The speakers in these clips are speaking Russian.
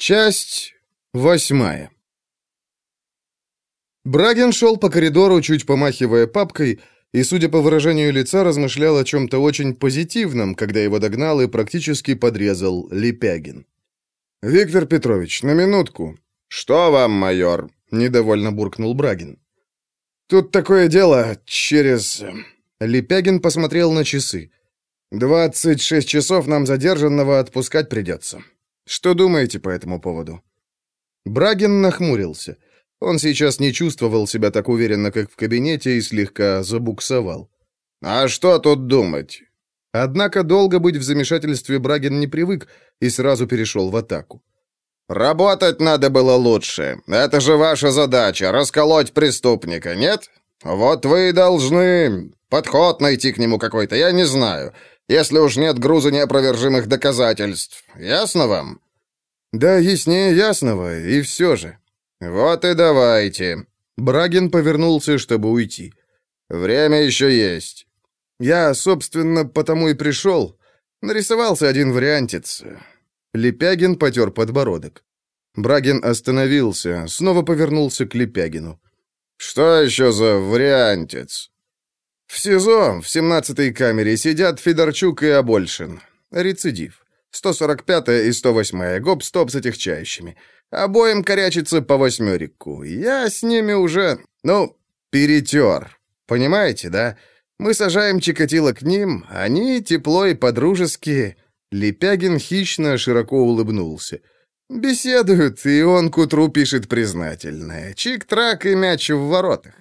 Часть восьмая. Брагин шел по коридору, чуть помахивая папкой, и, судя по выражению лица, размышлял о чем-то очень позитивном, когда его догнал и практически подрезал Лепягин. «Виктор Петрович, на минутку». «Что вам, майор?» — недовольно буркнул Брагин. «Тут такое дело, через...» Лепягин посмотрел на часы. «Двадцать шесть часов нам задержанного отпускать придется. Что думаете по этому поводу?» Брагин нахмурился. Он сейчас не чувствовал себя так уверенно, как в кабинете, и слегка забуксовал. «А что тут думать?» Однако долго быть в замешательстве Брагин не привык и сразу перешел в атаку. «Работать надо было лучше. Это же ваша задача — расколоть преступника, нет? Вот вы и должны подход найти к нему какой-то, я не знаю если уж нет груза неопровержимых доказательств. Ясно вам?» «Да, яснее ясного, и все же». «Вот и давайте». Брагин повернулся, чтобы уйти. «Время еще есть». «Я, собственно, потому и пришел. Нарисовался один вариантец». Лепягин потер подбородок. Брагин остановился, снова повернулся к Лепягину. «Что еще за вариантец?» В СИЗО, в 17-й камере, сидят Федорчук и Абольшин. Рецидив. 145-я и 108-я, гоп-стоп с отягчающими. Обоим корячится по восьмерику. Я с ними уже, ну, перетер. Понимаете, да? Мы сажаем Чикатило к ним, они тепло и по-дружески... Лепягин хищно широко улыбнулся. Беседуют, и он к утру пишет признательное. Чик-трак и мяч в воротах.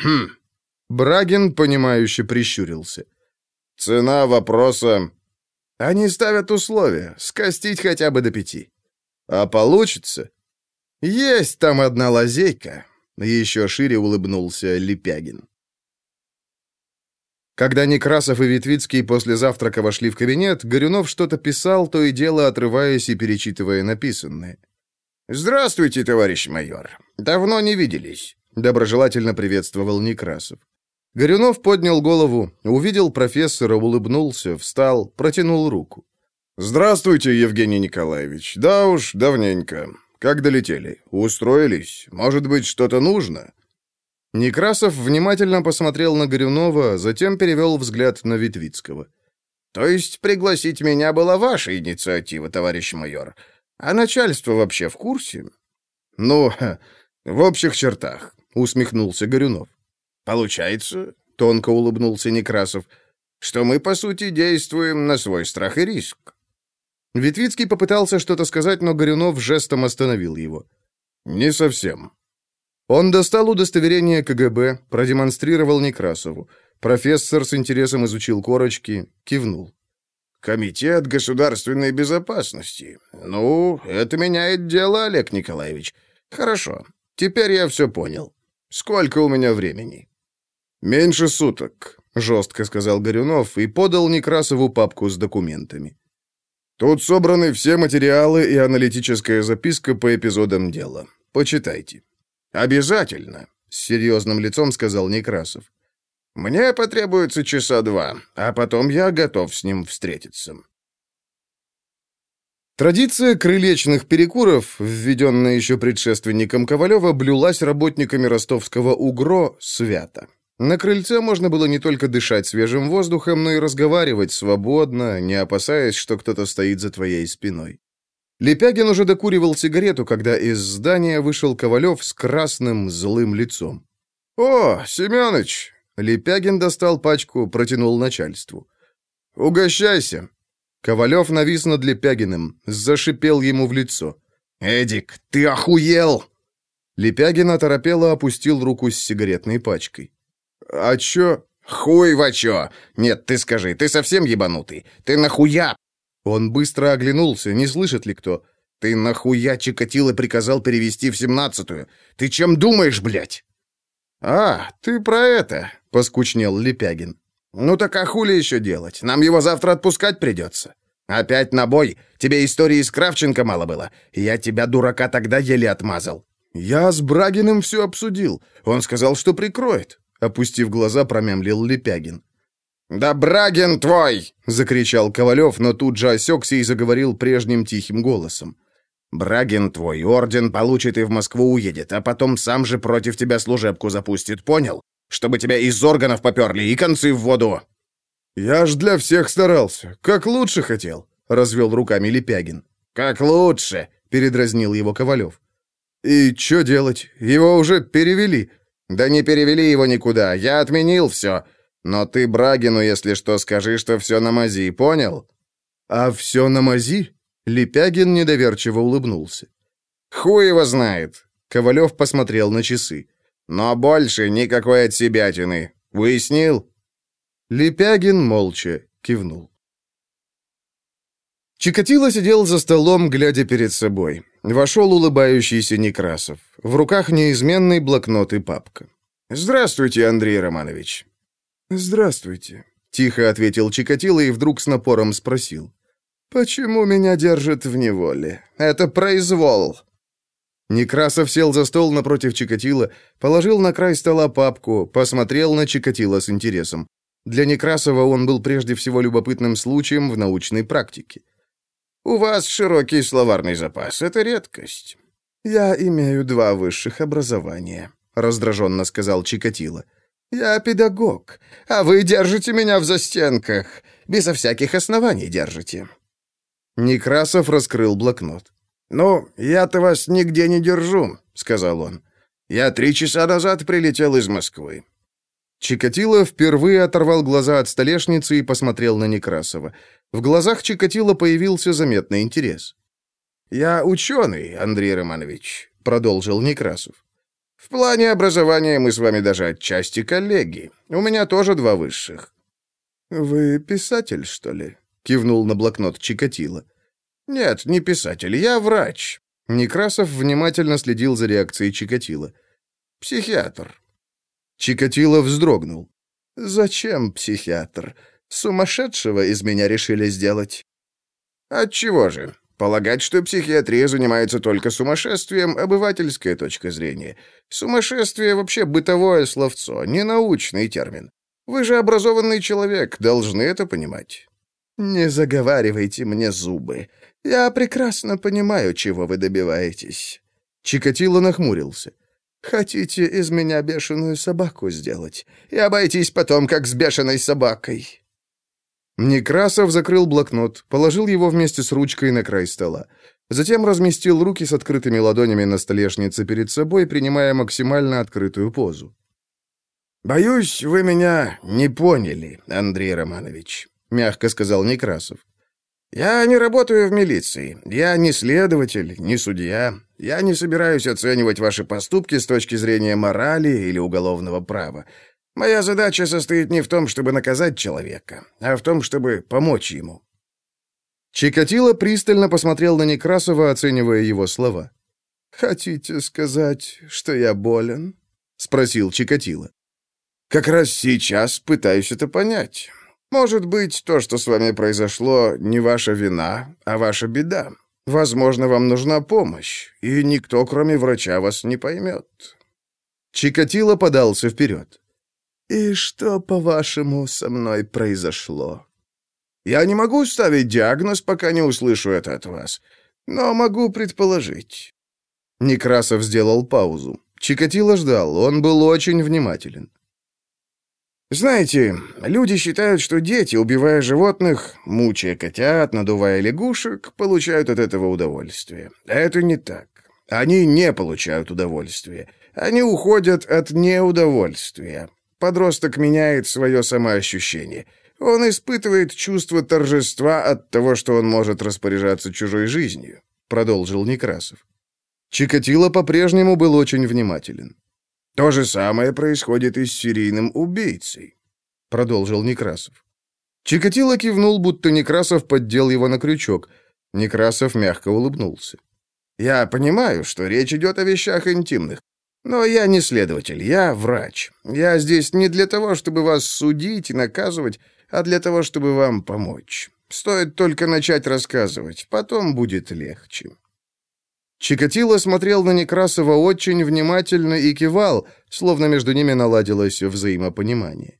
Хм, Брагин, понимающе прищурился. «Цена вопроса...» «Они ставят условия, скостить хотя бы до пяти». «А получится?» «Есть там одна лазейка», — еще шире улыбнулся Лепягин. Когда Некрасов и Витвицкий после завтрака вошли в кабинет, Горюнов что-то писал, то и дело отрываясь и перечитывая написанное. «Здравствуйте, товарищ майор. Давно не виделись», — доброжелательно приветствовал Некрасов. Горюнов поднял голову, увидел профессора, улыбнулся, встал, протянул руку. «Здравствуйте, Евгений Николаевич. Да уж, давненько. Как долетели? Устроились? Может быть, что-то нужно?» Некрасов внимательно посмотрел на Горюнова, затем перевел взгляд на Витвицкого. «То есть пригласить меня была ваша инициатива, товарищ майор? А начальство вообще в курсе?» «Ну, в общих чертах», — усмехнулся Горюнов. Получается, тонко улыбнулся Некрасов, что мы, по сути, действуем на свой страх и риск. Витвицкий попытался что-то сказать, но Горюнов жестом остановил его. «Не совсем». Он достал удостоверение КГБ, продемонстрировал Некрасову. Профессор с интересом изучил корочки, кивнул. «Комитет государственной безопасности. Ну, это меняет дело, Олег Николаевич. Хорошо, теперь я все понял. Сколько у меня времени?» «Меньше суток», — жестко сказал Горюнов и подал Некрасову папку с документами. «Тут собраны все материалы и аналитическая записка по эпизодам дела. Почитайте». «Обязательно», — с серьезным лицом сказал Некрасов. «Мне потребуется часа два, а потом я готов с ним встретиться». Традиция крылечных перекуров, введенная еще предшественником Ковалева, блюлась работниками ростовского УГРО свято. На крыльце можно было не только дышать свежим воздухом, но и разговаривать свободно, не опасаясь, что кто-то стоит за твоей спиной. Лепягин уже докуривал сигарету, когда из здания вышел Ковалев с красным злым лицом. «О, Семёныч!» Лепягин достал пачку, протянул начальству. «Угощайся!» Ковалев навис над Лепягиным, зашипел ему в лицо. «Эдик, ты охуел!» Лепягин оторопело опустил руку с сигаретной пачкой. «А чё?» «Хуй во чё! Нет, ты скажи, ты совсем ебанутый? Ты нахуя?» Он быстро оглянулся, не слышит ли кто. «Ты нахуя Чикатило приказал перевести в семнадцатую? Ты чем думаешь, блядь?» «А, ты про это!» — поскучнел Лепягин. «Ну так а хули еще делать? Нам его завтра отпускать придется. Опять на бой? Тебе истории с Кравченко мало было? Я тебя, дурака, тогда еле отмазал». «Я с Брагиным все обсудил. Он сказал, что прикроет. Опустив глаза, промямлил Лепягин. «Да Брагин твой!» — закричал Ковалев, но тут же осекся и заговорил прежним тихим голосом. Брагин твой орден получит и в Москву уедет, а потом сам же против тебя служебку запустит, понял? Чтобы тебя из органов поперли и концы в воду!» «Я ж для всех старался. Как лучше хотел», — развел руками Лепягин. «Как лучше», — передразнил его Ковалев. «И что делать? Его уже перевели». «Да не перевели его никуда. Я отменил все. Но ты Брагину, если что, скажи, что все на мази, понял?» «А все на мази?» Лепягин недоверчиво улыбнулся. «Хуй его знает!» Ковалев посмотрел на часы. «Но больше никакой отсебятины. Выяснил?» Лепягин молча кивнул. Чикатило сидел за столом, глядя перед собой. Вошел улыбающийся Некрасов. В руках неизменный блокнот и папка. «Здравствуйте, Андрей Романович». «Здравствуйте», — тихо ответил Чикатило и вдруг с напором спросил. «Почему меня держат в неволе? Это произвол!» Некрасов сел за стол напротив Чикатила, положил на край стола папку, посмотрел на Чикатила с интересом. Для Некрасова он был прежде всего любопытным случаем в научной практике. «У вас широкий словарный запас, это редкость». «Я имею два высших образования», — раздраженно сказал Чикатило. «Я педагог, а вы держите меня в застенках. Безо всяких оснований держите». Некрасов раскрыл блокнот. «Ну, я-то вас нигде не держу», — сказал он. «Я три часа назад прилетел из Москвы». Чикатило впервые оторвал глаза от столешницы и посмотрел на Некрасова. В глазах Чикатило появился заметный интерес. «Я ученый, Андрей Романович», — продолжил Некрасов. «В плане образования мы с вами даже отчасти коллеги. У меня тоже два высших». «Вы писатель, что ли?» кивнул на блокнот Чикатило. Нет, не писатель, я врач. Некрасов внимательно следил за реакцией Чикатило. Психиатр. Чикатило вздрогнул. Зачем психиатр? Сумасшедшего из меня решили сделать. Отчего же? Полагать, что психиатрия занимается только сумасшествием – обывательская точка зрения. Сумасшествие – вообще бытовое словцо, не научный термин. Вы же образованный человек, должны это понимать. «Не заговаривайте мне зубы. Я прекрасно понимаю, чего вы добиваетесь». Чикатило нахмурился. «Хотите из меня бешеную собаку сделать и обойтись потом, как с бешеной собакой». Некрасов закрыл блокнот, положил его вместе с ручкой на край стола. Затем разместил руки с открытыми ладонями на столешнице перед собой, принимая максимально открытую позу. «Боюсь, вы меня не поняли, Андрей Романович», — мягко сказал Некрасов. «Я не работаю в милиции. Я не следователь, не судья. Я не собираюсь оценивать ваши поступки с точки зрения морали или уголовного права. Моя задача состоит не в том, чтобы наказать человека, а в том, чтобы помочь ему». Чикатило пристально посмотрел на Некрасова, оценивая его слова. «Хотите сказать, что я болен?» — спросил Чикатило. «Как раз сейчас пытаюсь это понять. Может быть, то, что с вами произошло, не ваша вина, а ваша беда. Возможно, вам нужна помощь, и никто, кроме врача, вас не поймет». Чикатило подался вперед. «И что, по-вашему, со мной произошло?» «Я не могу ставить диагноз, пока не услышу это от вас, но могу предположить». Некрасов сделал паузу. Чикатило ждал, он был очень внимателен. Знаете, люди считают, что дети, убивая животных, мучая котят, надувая лягушек, получают от этого удовольствие. Это не так. Они не получают удовольствия. Они уходят от неудовольствия. Подросток меняет свое самоощущение. Он испытывает чувство торжества от того, что он может распоряжаться чужой жизнью, продолжил Некрасов. Чикатило по-прежнему был очень внимателен. То же самое происходит и с серийным убийцей, продолжил Некрасов. Чикатило кивнул, будто Некрасов поддел его на крючок. Некрасов мягко улыбнулся. «Я понимаю, что речь идет о вещах интимных. Но я не следователь, я врач. Я здесь не для того, чтобы вас судить и наказывать, а для того, чтобы вам помочь. Стоит только начать рассказывать, потом будет легче». Чикатило смотрел на Некрасова очень внимательно и кивал, словно между ними наладилось взаимопонимание.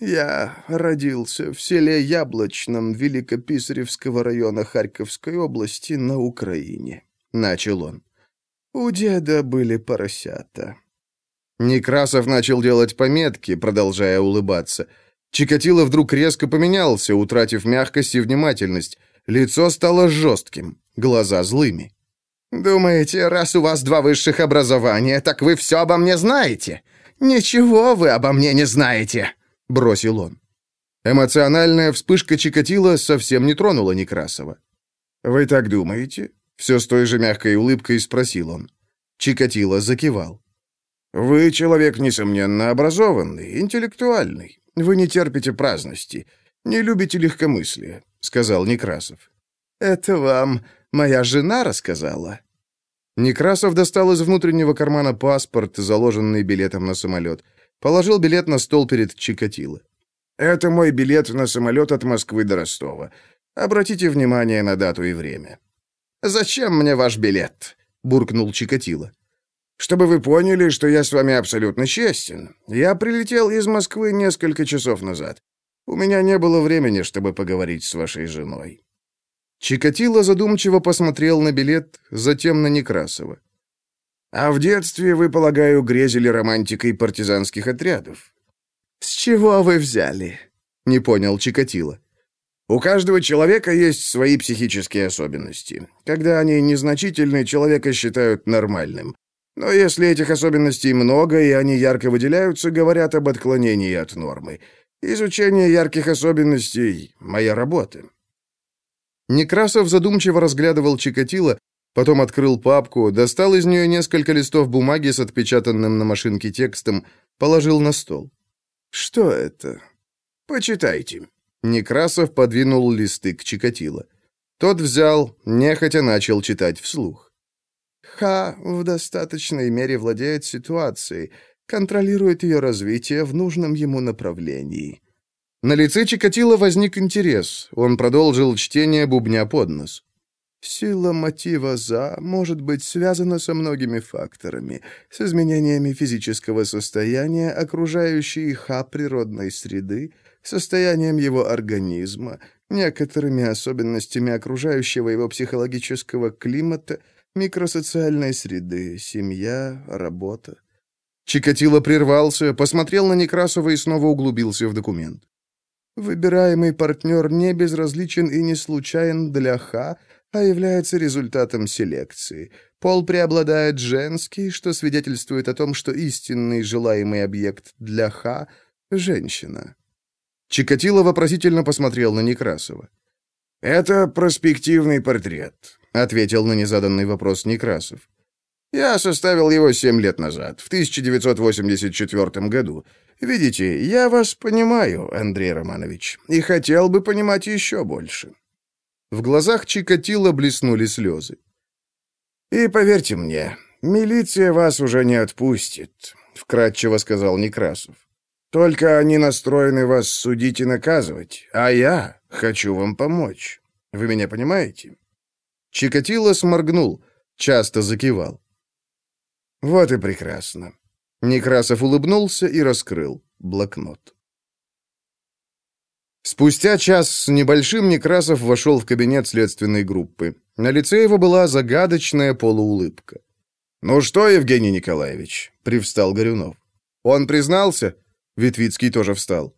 Я родился в селе Яблочном Великописаревского района Харьковской области на Украине», — начал он. «У деда были поросята». Некрасов начал делать пометки, продолжая улыбаться. Чикатило вдруг резко поменялся, утратив мягкость и внимательность. Лицо стало жестким, глаза злыми. «Думаете, раз у вас два высших образования, так вы все обо мне знаете? Ничего вы обо мне не знаете!» — бросил он. Эмоциональная вспышка Чикатило совсем не тронула Некрасова. «Вы так думаете?» — все с той же мягкой улыбкой спросил он. Чикатило закивал. «Вы человек, несомненно, образованный, интеллектуальный. Вы не терпите праздности, не любите легкомыслия», — сказал Некрасов. «Это вам моя жена рассказала?» Некрасов достал из внутреннего кармана паспорт, заложенный билетом на самолет. Положил билет на стол перед Чикатило. «Это мой билет на самолет от Москвы до Ростова. Обратите внимание на дату и время». «Зачем мне ваш билет?» — буркнул Чикатило. Чтобы вы поняли, что я с вами абсолютно честен. Я прилетел из Москвы несколько часов назад. У меня не было времени, чтобы поговорить с вашей женой». Чикатило задумчиво посмотрел на билет, затем на Некрасова. «А в детстве, вы, полагаю, грезили романтикой партизанских отрядов?» «С чего вы взяли?» — не понял Чикатило. «У каждого человека есть свои психические особенности. Когда они незначительны, человека считают нормальным. Но если этих особенностей много, и они ярко выделяются, говорят об отклонении от нормы. Изучение ярких особенностей — моя работа. Некрасов задумчиво разглядывал Чикатило, потом открыл папку, достал из нее несколько листов бумаги с отпечатанным на машинке текстом, положил на стол. «Что это?» «Почитайте». Некрасов подвинул листы к Чикатило. Тот взял, нехотя начал читать вслух. Ха в достаточной мере владеет ситуацией, контролирует ее развитие в нужном ему направлении. На лице Чикатило возник интерес. Он продолжил чтение бубня под нос. Сила мотива «за» может быть связана со многими факторами, с изменениями физического состояния, окружающей Ха природной среды, состоянием его организма, некоторыми особенностями окружающего его психологического климата – Микросоциальной среды, семья, работа. Чикатило прервался, посмотрел на Некрасова и снова углубился в документ. Выбираемый партнер не безразличен и не случайен для Ха, а является результатом селекции. Пол преобладает женский, что свидетельствует о том, что истинный желаемый объект для Ха — женщина. Чикатило вопросительно посмотрел на Некрасова. «Это проспективный портрет ответил на незаданный вопрос Некрасов. Я составил его семь лет назад, в 1984 году. Видите, я вас понимаю, Андрей Романович, и хотел бы понимать еще больше». В глазах Чикатило блеснули слезы. «И поверьте мне, милиция вас уже не отпустит», — вкратчиво сказал Некрасов. «Только они настроены вас судить и наказывать, а я хочу вам помочь. Вы меня понимаете?» Чикатило сморгнул, часто закивал. «Вот и прекрасно». Некрасов улыбнулся и раскрыл блокнот. Спустя час с небольшим Некрасов вошел в кабинет следственной группы. На лице его была загадочная полуулыбка. «Ну что, Евгений Николаевич?» — привстал Горюнов. «Он признался?» Витвицкий тоже встал.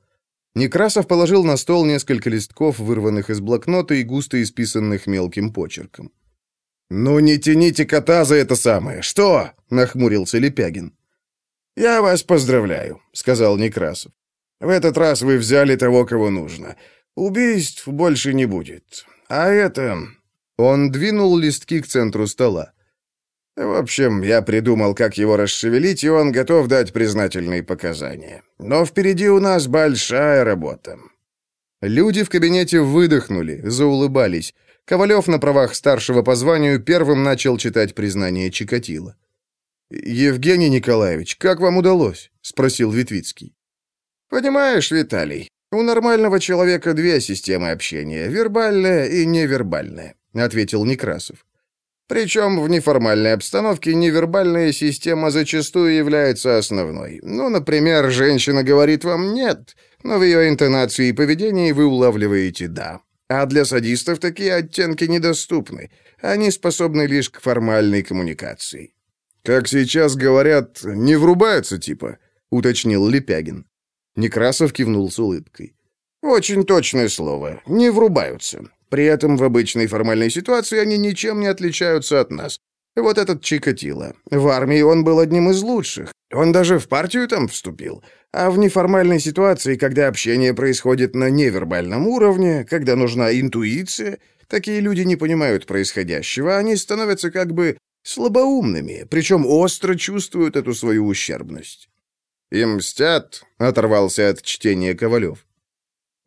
Некрасов положил на стол несколько листков, вырванных из блокнота и густо исписанных мелким почерком. «Ну не тяните кота за это самое! Что?» — нахмурился Лепягин. «Я вас поздравляю», — сказал Некрасов. «В этот раз вы взяли того, кого нужно. Убийств больше не будет. А это...» Он двинул листки к центру стола. В общем, я придумал, как его расшевелить, и он готов дать признательные показания. Но впереди у нас большая работа». Люди в кабинете выдохнули, заулыбались. Ковалев на правах старшего по званию первым начал читать признание Чикатила. «Евгений Николаевич, как вам удалось?» — спросил Витвицкий. «Понимаешь, Виталий, у нормального человека две системы общения — вербальная и невербальная», — ответил Некрасов. Причем в неформальной обстановке невербальная система зачастую является основной. Ну, например, женщина говорит вам «нет», но в ее интонации и поведении вы улавливаете «да». А для садистов такие оттенки недоступны. Они способны лишь к формальной коммуникации. «Как сейчас говорят, не врубаются типа», — уточнил Лепягин. Некрасов кивнул с улыбкой. «Очень точное слово. Не врубаются. При этом в обычной формальной ситуации они ничем не отличаются от нас. Вот этот Чикатило. В армии он был одним из лучших. Он даже в партию там вступил. А в неформальной ситуации, когда общение происходит на невербальном уровне, когда нужна интуиция, такие люди не понимают происходящего, они становятся как бы слабоумными, причем остро чувствуют эту свою ущербность. «Им мстят», — оторвался от чтения Ковалев.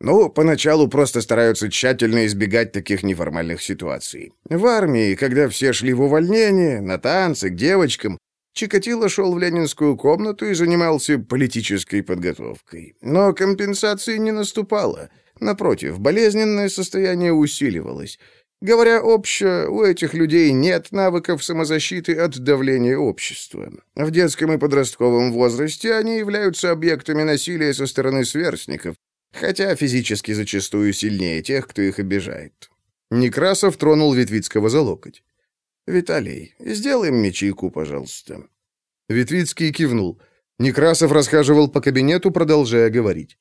Ну, поначалу просто стараются тщательно избегать таких неформальных ситуаций. В армии, когда все шли в увольнение, на танцы, к девочкам, Чикатило шел в ленинскую комнату и занимался политической подготовкой. Но компенсации не наступало. Напротив, болезненное состояние усиливалось. Говоря обще, у этих людей нет навыков самозащиты от давления общества. В детском и подростковом возрасте они являются объектами насилия со стороны сверстников, хотя физически зачастую сильнее тех, кто их обижает. Некрасов тронул Ветвицкого за локоть. «Виталий, сделаем мне чайку, пожалуйста». Ветвицкий кивнул. Некрасов расхаживал по кабинету, продолжая говорить.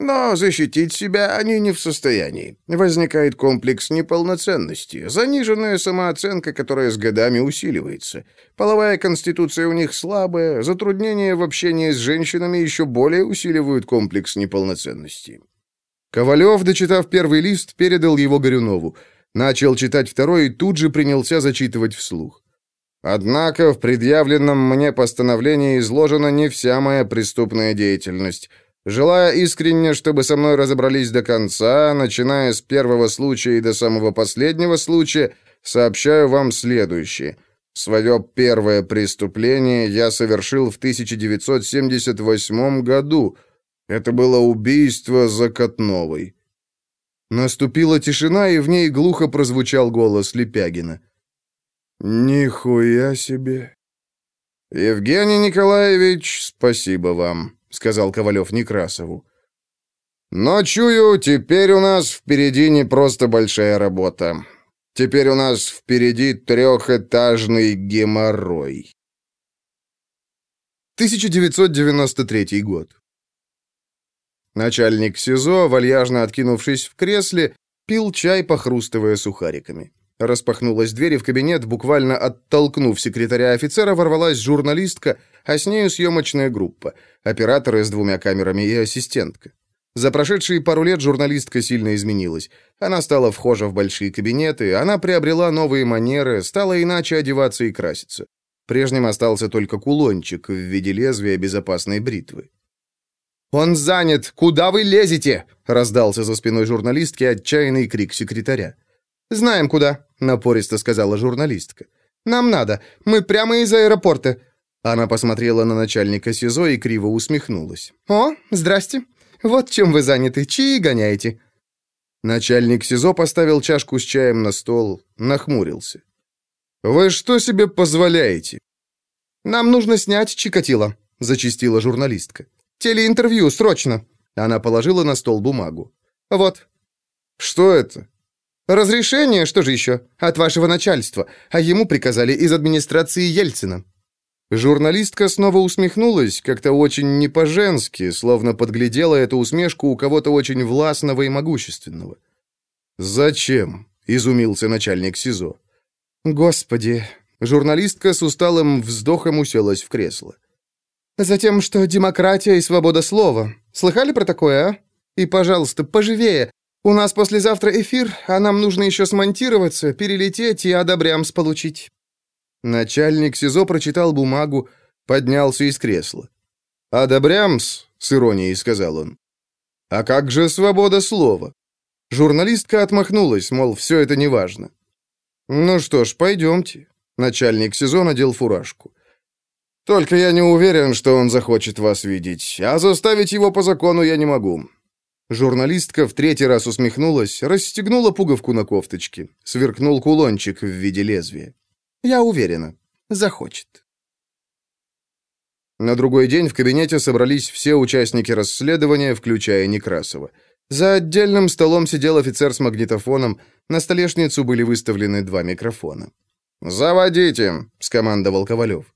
Но защитить себя они не в состоянии. Возникает комплекс неполноценности, заниженная самооценка, которая с годами усиливается. Половая конституция у них слабая, затруднения в общении с женщинами еще более усиливают комплекс неполноценности. Ковалев, дочитав первый лист, передал его Горюнову. Начал читать второй и тут же принялся зачитывать вслух. «Однако в предъявленном мне постановлении изложена не вся моя преступная деятельность». Желая искренне, чтобы со мной разобрались до конца, начиная с первого случая и до самого последнего случая, сообщаю вам следующее. Свое первое преступление я совершил в 1978 году. Это было убийство Закатновой. Наступила тишина, и в ней глухо прозвучал голос Лепягина. «Нихуя себе!» «Евгений Николаевич, спасибо вам!» — сказал Ковалев Некрасову. «Но чую, теперь у нас впереди не просто большая работа. Теперь у нас впереди трехэтажный геморрой». 1993 год. Начальник СИЗО, вальяжно откинувшись в кресле, пил чай, похрустывая сухариками. Распахнулась дверь, и в кабинет, буквально оттолкнув секретаря офицера, ворвалась журналистка, а с нею съемочная группа, операторы с двумя камерами и ассистентка. За прошедшие пару лет журналистка сильно изменилась. Она стала вхожа в большие кабинеты, она приобрела новые манеры, стала иначе одеваться и краситься. Прежним остался только кулончик в виде лезвия безопасной бритвы. «Он занят! Куда вы лезете?» — раздался за спиной журналистки отчаянный крик секретаря. «Знаем, куда», — напористо сказала журналистка. «Нам надо. Мы прямо из аэропорта». Она посмотрела на начальника СИЗО и криво усмехнулась. «О, здрасте. Вот чем вы заняты. Чьи гоняете?» Начальник СИЗО поставил чашку с чаем на стол, нахмурился. «Вы что себе позволяете?» «Нам нужно снять Чикатило», — зачистила журналистка. «Телеинтервью, срочно!» Она положила на стол бумагу. «Вот». «Что это?» «Разрешение, что же еще? От вашего начальства. А ему приказали из администрации Ельцина». Журналистка снова усмехнулась, как-то очень не по-женски, словно подглядела эту усмешку у кого-то очень властного и могущественного. «Зачем?» — изумился начальник СИЗО. «Господи!» — журналистка с усталым вздохом уселась в кресло. «Затем, что демократия и свобода слова. Слыхали про такое, а? И, пожалуйста, поживее, у нас послезавтра эфир, а нам нужно еще смонтироваться, перелететь и одобрямс получить». Начальник СИЗО прочитал бумагу, поднялся из кресла. «Одобрямс», — с иронией сказал он. «А как же свобода слова?» Журналистка отмахнулась, мол, все это неважно. «Ну что ж, пойдемте». Начальник СИЗО надел фуражку. «Только я не уверен, что он захочет вас видеть, а заставить его по закону я не могу. Журналистка в третий раз усмехнулась, расстегнула пуговку на кофточке. Сверкнул кулончик в виде лезвия. «Я уверена, захочет». На другой день в кабинете собрались все участники расследования, включая Некрасова. За отдельным столом сидел офицер с магнитофоном, на столешницу были выставлены два микрофона. «Заводите!» — скомандовал Ковалев.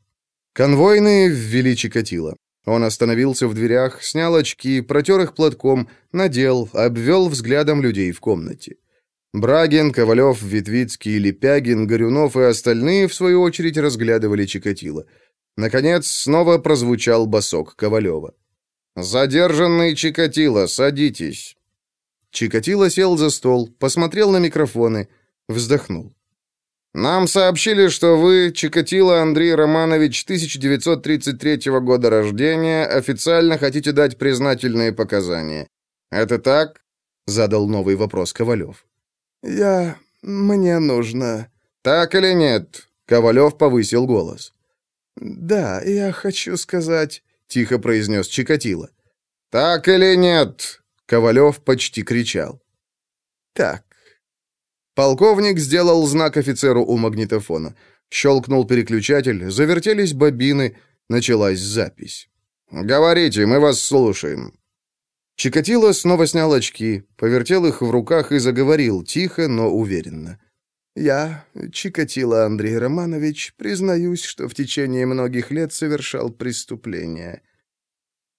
Конвойные ввели Чикатило. Он остановился в дверях, снял очки, протер их платком, надел, обвел взглядом людей в комнате. Брагин, Ковалев, Витвицкий, Лепягин, Горюнов и остальные, в свою очередь, разглядывали Чикатило. Наконец, снова прозвучал босок Ковалева. «Задержанный Чикатило, садитесь!» Чикатило сел за стол, посмотрел на микрофоны, вздохнул. «Нам сообщили, что вы, Чикатило Андрей Романович, 1933 года рождения, официально хотите дать признательные показания. Это так?» — задал новый вопрос Ковалев. «Я... мне нужно...» «Так или нет?» — Ковалев повысил голос. «Да, я хочу сказать...» — тихо произнес Чикатило. «Так или нет?» — Ковалев почти кричал. «Так». Полковник сделал знак офицеру у магнитофона. Щелкнул переключатель, завертелись бобины, началась запись. «Говорите, мы вас слушаем». Чикатило снова снял очки, повертел их в руках и заговорил, тихо, но уверенно. Я, Чикатило Андрей Романович, признаюсь, что в течение многих лет совершал преступления.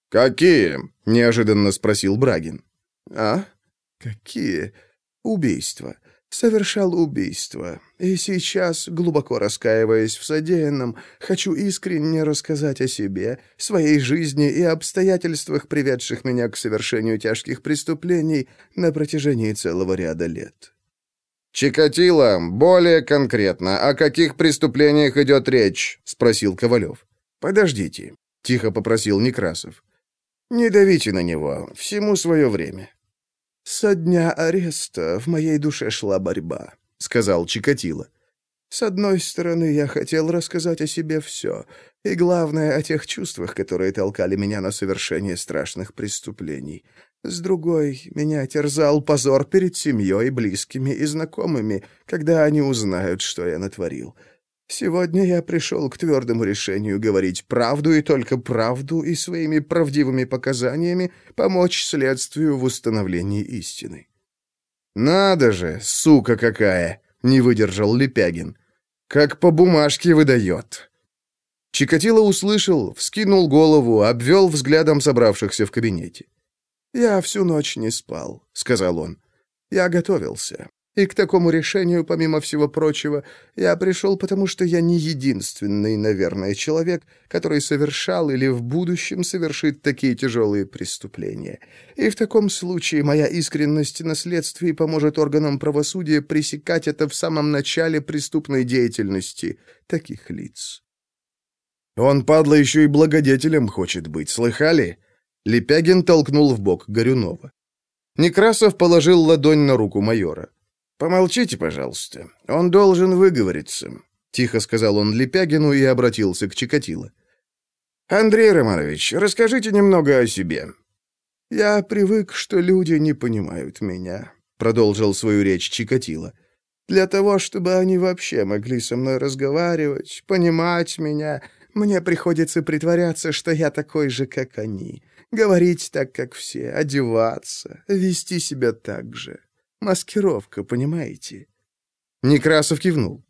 «Какие?» — неожиданно спросил Брагин. «А? Какие? Убийства. Совершал убийство. И сейчас, глубоко раскаиваясь в содеянном, хочу искренне рассказать о себе, своей жизни и обстоятельствах, приведших меня к совершению тяжких преступлений на протяжении целого ряда лет». «Чикатило, более конкретно, о каких преступлениях идет речь?» — спросил Ковалев. «Подождите», — тихо попросил Некрасов. «Не давите на него, всему свое время». «Со дня ареста в моей душе шла борьба», — сказал Чикатило. «С одной стороны, я хотел рассказать о себе все, и главное, о тех чувствах, которые толкали меня на совершение страшных преступлений. С другой, меня терзал позор перед семьей, близкими и знакомыми, когда они узнают, что я натворил. Сегодня я пришел к твердому решению говорить правду и только правду и своими правдивыми показаниями помочь следствию в установлении истины. «Надо же, сука какая!» — не выдержал Лепягин. «Как по бумажке выдает!» Чикатило услышал, вскинул голову, обвел взглядом собравшихся в кабинете. «Я всю ночь не спал», — сказал он. «Я готовился. И к такому решению, помимо всего прочего, я пришел, потому что я не единственный, наверное, человек, который совершал или в будущем совершит такие тяжелые преступления. И в таком случае моя искренность на следствии поможет органам правосудия пресекать это в самом начале преступной деятельности таких лиц». «Он, падла, еще и благодетелем хочет быть, слыхали?» Лепягин толкнул в бок Горюнова. Некрасов положил ладонь на руку майора. «Помолчите, пожалуйста. Он должен выговориться», — тихо сказал он Лепягину и обратился к Чикатило. «Андрей Романович, расскажите немного о себе». «Я привык, что люди не понимают меня», — продолжил свою речь Чикатило. «Для того, чтобы они вообще могли со мной разговаривать, понимать меня, мне приходится притворяться, что я такой же, как они. Говорить так, как все, одеваться, вести себя так же. Маскировка, понимаете?» Некрасов кивнул.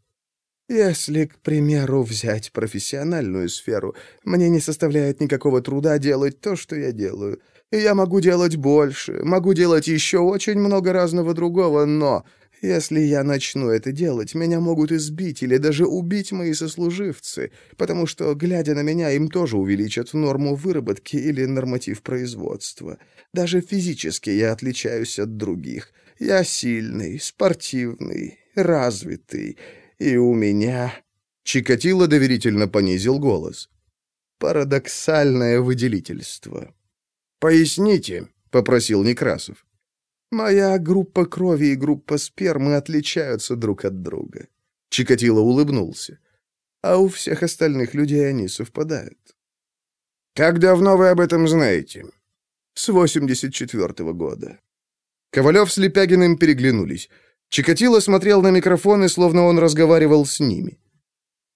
«Если, к примеру, взять профессиональную сферу, мне не составляет никакого труда делать то, что я делаю. Я могу делать больше, могу делать еще очень много разного другого, но если я начну это делать, меня могут избить или даже убить мои сослуживцы, потому что, глядя на меня, им тоже увеличат норму выработки или норматив производства. Даже физически я отличаюсь от других. Я сильный, спортивный, развитый, и у меня...» Чикатило доверительно понизил голос. «Парадоксальное выделительство». «Поясните», — попросил Некрасов. Моя группа крови и группа спермы отличаются друг от друга. Чикатило улыбнулся. А у всех остальных людей они совпадают. Как давно вы об этом знаете? С 84-го года. Ковалев с Лепягиным переглянулись. Чикатило смотрел на микрофон, и словно он разговаривал с ними.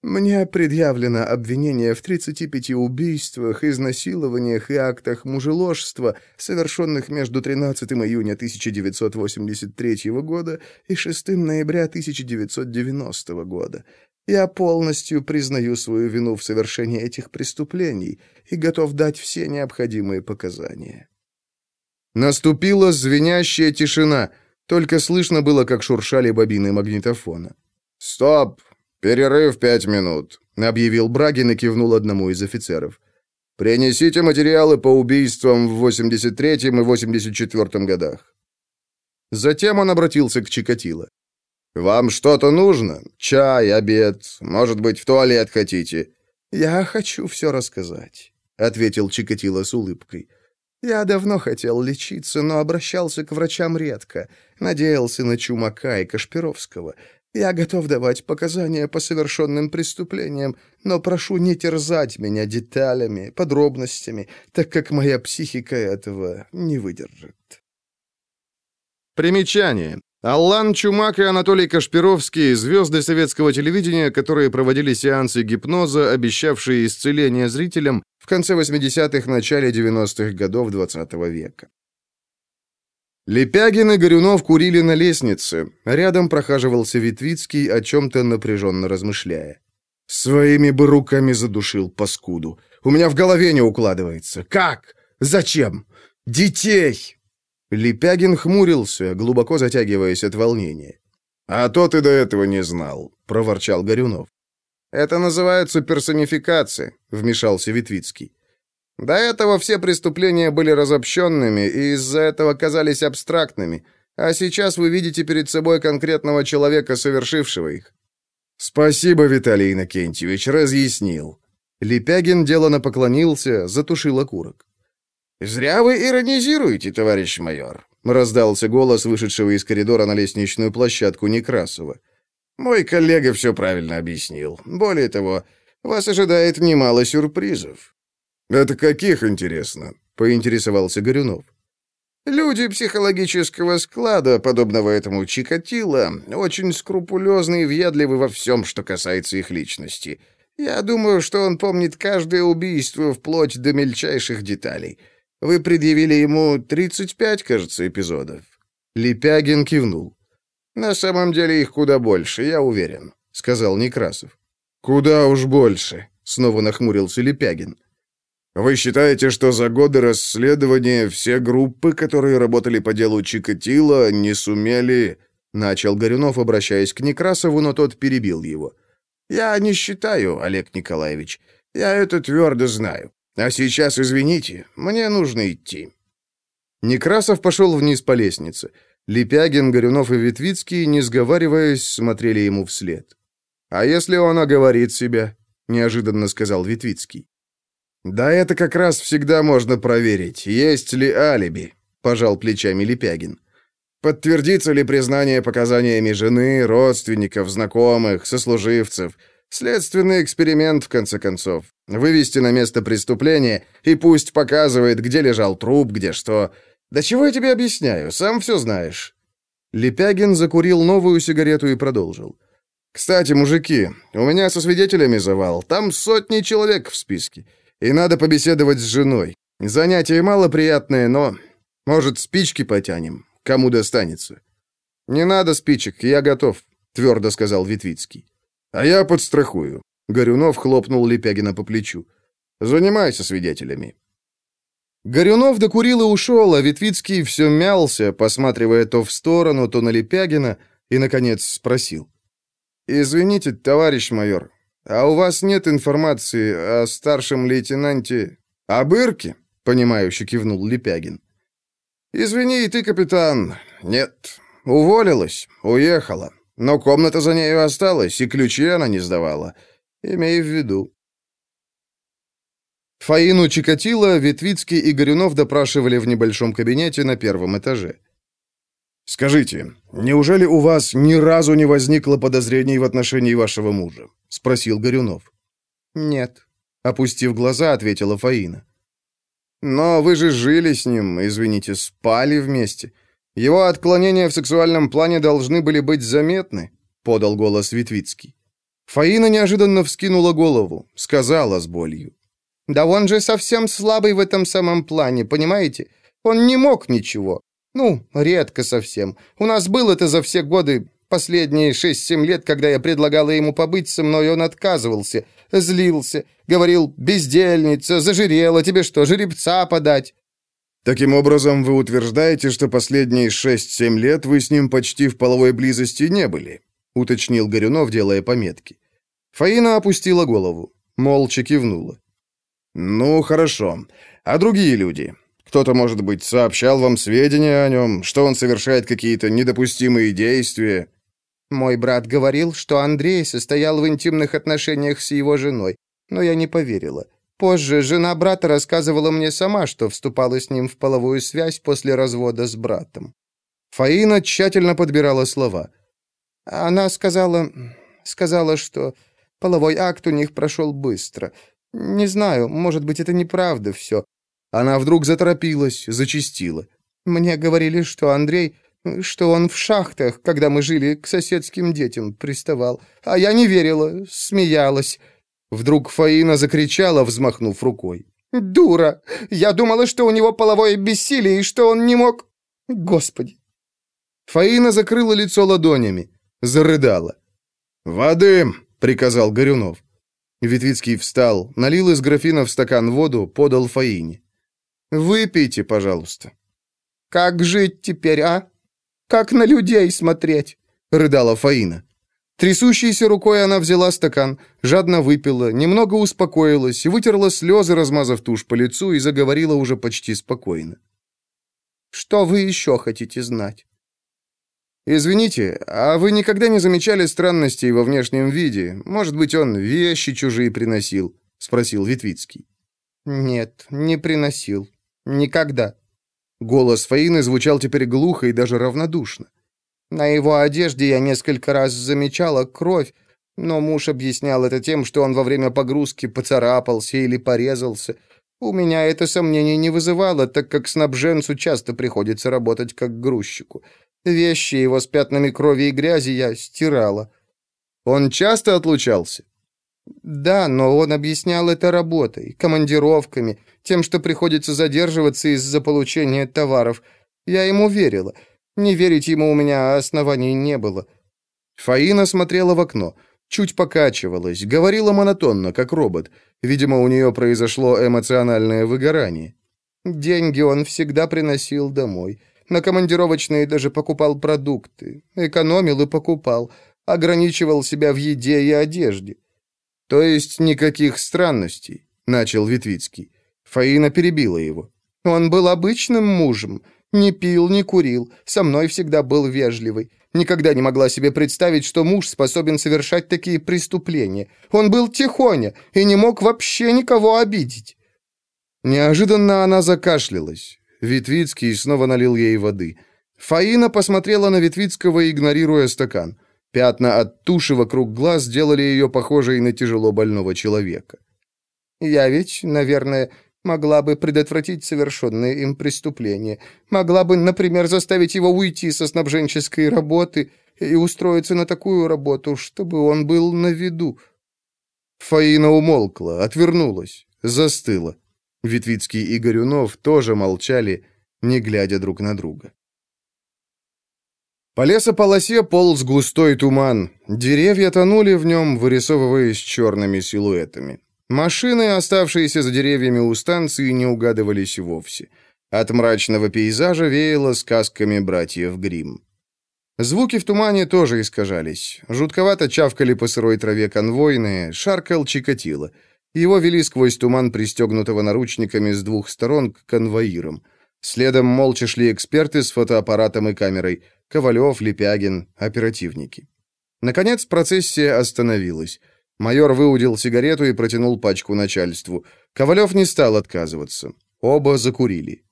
Мне предъявлено обвинение в 35 убийствах, изнасилованиях и актах мужеложства, совершенных между 13 июня 1983 года и 6 ноября 1990 года. Я полностью признаю свою вину в совершении этих преступлений и готов дать все необходимые показания. Наступила звенящая тишина, только слышно было, как шуршали бобины магнитофона. «Стоп! Перерыв пять минут», — объявил Брагин и кивнул одному из офицеров. «Принесите материалы по убийствам в 83-м и 84-м годах». Затем он обратился к Чикатило. «Вам что-то нужно? Чай, обед? Может быть, в туалет хотите?» «Я хочу все рассказать», — ответил Чикатило с улыбкой. «Я давно хотел лечиться, но обращался к врачам редко. Надеялся на Чумака и Кашпировского. Я готов давать показания по совершенным преступлениям, но прошу не терзать меня деталями, подробностями, так как моя психика этого не выдержит». Примечание. Аллан Чумак и Анатолий Кашпировский – звезды советского телевидения, которые проводили сеансы гипноза, обещавшие исцеление зрителям в конце 80-х, начале 90-х годов XX -го века. Лепягин и Горюнов курили на лестнице. Рядом прохаживался Витвицкий, о чем-то напряженно размышляя. «Своими бы руками задушил паскуду. У меня в голове не укладывается. Как? Зачем? Детей!» Лепягин хмурился, глубоко затягиваясь от волнения. «А то ты до этого не знал», — проворчал Горюнов. «Это называется персонификация», — вмешался Витвицкий. «До этого все преступления были разобщенными и из-за этого казались абстрактными, а сейчас вы видите перед собой конкретного человека, совершившего их». «Спасибо, Виталий Иннокентьевич, разъяснил». Лепягин делано поклонился, затушил окурок. «Зря вы иронизируете, товарищ майор», — раздался голос вышедшего из коридора на лестничную площадку Некрасова. «Мой коллега все правильно объяснил. Более того, вас ожидает немало сюрпризов». «Это каких, интересно?» — поинтересовался Горюнов. Люди психологического склада, подобного этому Чикатило, очень скрупулезны и въедливы во всем, что касается их личности. Я думаю, что он помнит каждое убийство вплоть до мельчайших деталей. Вы предъявили ему 35, кажется, эпизодов». Лепягин кивнул. «На самом деле их куда больше, я уверен», — сказал Некрасов. «Куда уж больше», — снова нахмурился Лепягин. «Вы считаете, что за годы расследования все группы, которые работали по делу Чикатило, не сумели...» Начал Горюнов, обращаясь к Некрасову, но тот перебил его. «Я не считаю, Олег Николаевич. Я это твердо знаю. А сейчас, извините, мне нужно идти». Некрасов пошел вниз по лестнице. Лепягин, Горюнов и Витвицкий, не сговариваясь, смотрели ему вслед. «А если он оговорит себя?» — неожиданно сказал Витвицкий. «Да это как раз всегда можно проверить, есть ли алиби», — пожал плечами Лепягин. «Подтвердится ли признание показаниями жены, родственников, знакомых, сослуживцев?» Следственный эксперимент, в конце концов. Вывести на место преступления, и пусть показывает, где лежал труп, где что. Да чего я тебе объясняю, сам все знаешь». Лепягин закурил новую сигарету и продолжил. «Кстати, мужики, у меня со свидетелями завал. Там сотни человек в списке. И надо побеседовать с женой. Занятие малоприятное, но... Может, спички потянем? Кому достанется?» «Не надо спичек, я готов», — твердо сказал Витвицкий. «А я подстрахую». Горюнов хлопнул Лепягина по плечу. «Занимайся свидетелями». Горюнов докурил и ушел, а Витвицкий все мялся, посматривая то в сторону, то на Лепягина, и, наконец, спросил. «Извините, товарищ майор, а у вас нет информации о старшем лейтенанте... об Ирке?» — понимающе кивнул Лепягин. «Извини, и ты, капитан. Нет. Уволилась, уехала. Но комната за нею осталась, и ключи она не сдавала. Имей в виду. Фаину Чикатило, Ветвицкий и Горюнов допрашивали в небольшом кабинете на первом этаже. «Скажите, неужели у вас ни разу не возникло подозрений в отношении вашего мужа?» — спросил Горюнов. «Нет», — опустив глаза, ответила Фаина. «Но вы же жили с ним, извините, спали вместе. Его отклонения в сексуальном плане должны были быть заметны», — подал голос Витвицкий. Фаина неожиданно вскинула голову, сказала с болью. «Да он же совсем слабый в этом самом плане, понимаете? Он не мог ничего. Ну, редко совсем. У нас был это за все годы, последние шесть-семь лет, когда я предлагала ему побыть со мной, он отказывался, злился, говорил, бездельница, зажирела, тебе что, жеребца подать? Таким образом, вы утверждаете, что последние шесть-семь лет вы с ним почти в половой близости не были? уточнил Горюнов, делая пометки. Фаина опустила голову, молча кивнула. «Ну, хорошо. А другие люди? Кто-то, может быть, сообщал вам сведения о нем, что он совершает какие-то недопустимые действия?» «Мой брат говорил, что Андрей состоял в интимных отношениях с его женой, но я не поверила. Позже жена брата рассказывала мне сама, что вступала с ним в половую связь после развода с братом». Фаина тщательно подбирала слова. Она сказала... сказала, что половой акт у них прошел быстро. Не знаю, может быть, это неправда все. Она вдруг заторопилась, зачистила. Мне говорили, что Андрей... что он в шахтах, когда мы жили, к соседским детям приставал. А я не верила, смеялась. Вдруг Фаина закричала, взмахнув рукой. «Дура! Я думала, что у него половое бессилие, и что он не мог... Господи!» Фаина закрыла лицо ладонями зарыдала. «Воды!» — приказал Горюнов. Ветвицкий встал, налил из графина в стакан воду, подал Фаине. «Выпейте, пожалуйста». «Как жить теперь, а? Как на людей смотреть?» — рыдала Фаина. Трясущейся рукой она взяла стакан, жадно выпила, немного успокоилась, вытерла слезы, размазав тушь по лицу, и заговорила уже почти спокойно. «Что вы еще хотите знать?» «Извините, а вы никогда не замечали странностей во внешнем виде? Может быть, он вещи чужие приносил?» — спросил Витвицкий. «Нет, не приносил. Никогда». Голос Фаины звучал теперь глухо и даже равнодушно. «На его одежде я несколько раз замечала кровь, но муж объяснял это тем, что он во время погрузки поцарапался или порезался. У меня это сомнение не вызывало, так как снабженцу часто приходится работать как грузчику. Вещи его с пятнами крови и грязи я стирала. Он часто отлучался? Да, но он объяснял это работой, командировками, тем, что приходится задерживаться из-за получения товаров. Я ему верила. Не верить ему у меня оснований не было. Фаина смотрела в окно, чуть покачивалась, говорила монотонно, как робот. Видимо, у нее произошло эмоциональное выгорание. Деньги он всегда приносил домой. На командировочные даже покупал продукты. Экономил и покупал. Ограничивал себя в еде и одежде. То есть никаких странностей, начал Витвицкий. Фаина перебила его. Он был обычным мужем. Не пил, не курил. Со мной всегда был вежливый. Никогда не могла себе представить, что муж способен совершать такие преступления. Он был тихоня и не мог вообще никого обидеть. Неожиданно она закашлялась. Витвицкий снова налил ей воды. Фаина посмотрела на Витвицкого, игнорируя стакан. Пятна от туши вокруг глаз сделали ее похожей на тяжело больного человека. «Я ведь, наверное, могла бы предотвратить совершенное им преступление. Могла бы, например, заставить его уйти со снабженческой работы и устроиться на такую работу, чтобы он был на виду». Фаина умолкла, отвернулась, застыла. Витвицкий и Горюнов тоже молчали, не глядя друг на друга. По лесополосе полз густой туман. Деревья тонули в нем, вырисовываясь черными силуэтами. Машины, оставшиеся за деревьями у станции, не угадывались вовсе. От мрачного пейзажа веяло сказками братьев Гримм. Звуки в тумане тоже искажались. Жутковато чавкали по сырой траве конвойные, шаркал Чикатило — его вели сквозь туман, пристегнутого наручниками с двух сторон к конвоирам. Следом молча шли эксперты с фотоаппаратом и камерой. Ковалев, Лепягин, оперативники. Наконец процессия остановилась. Майор выудил сигарету и протянул пачку начальству. Ковалев не стал отказываться. Оба закурили.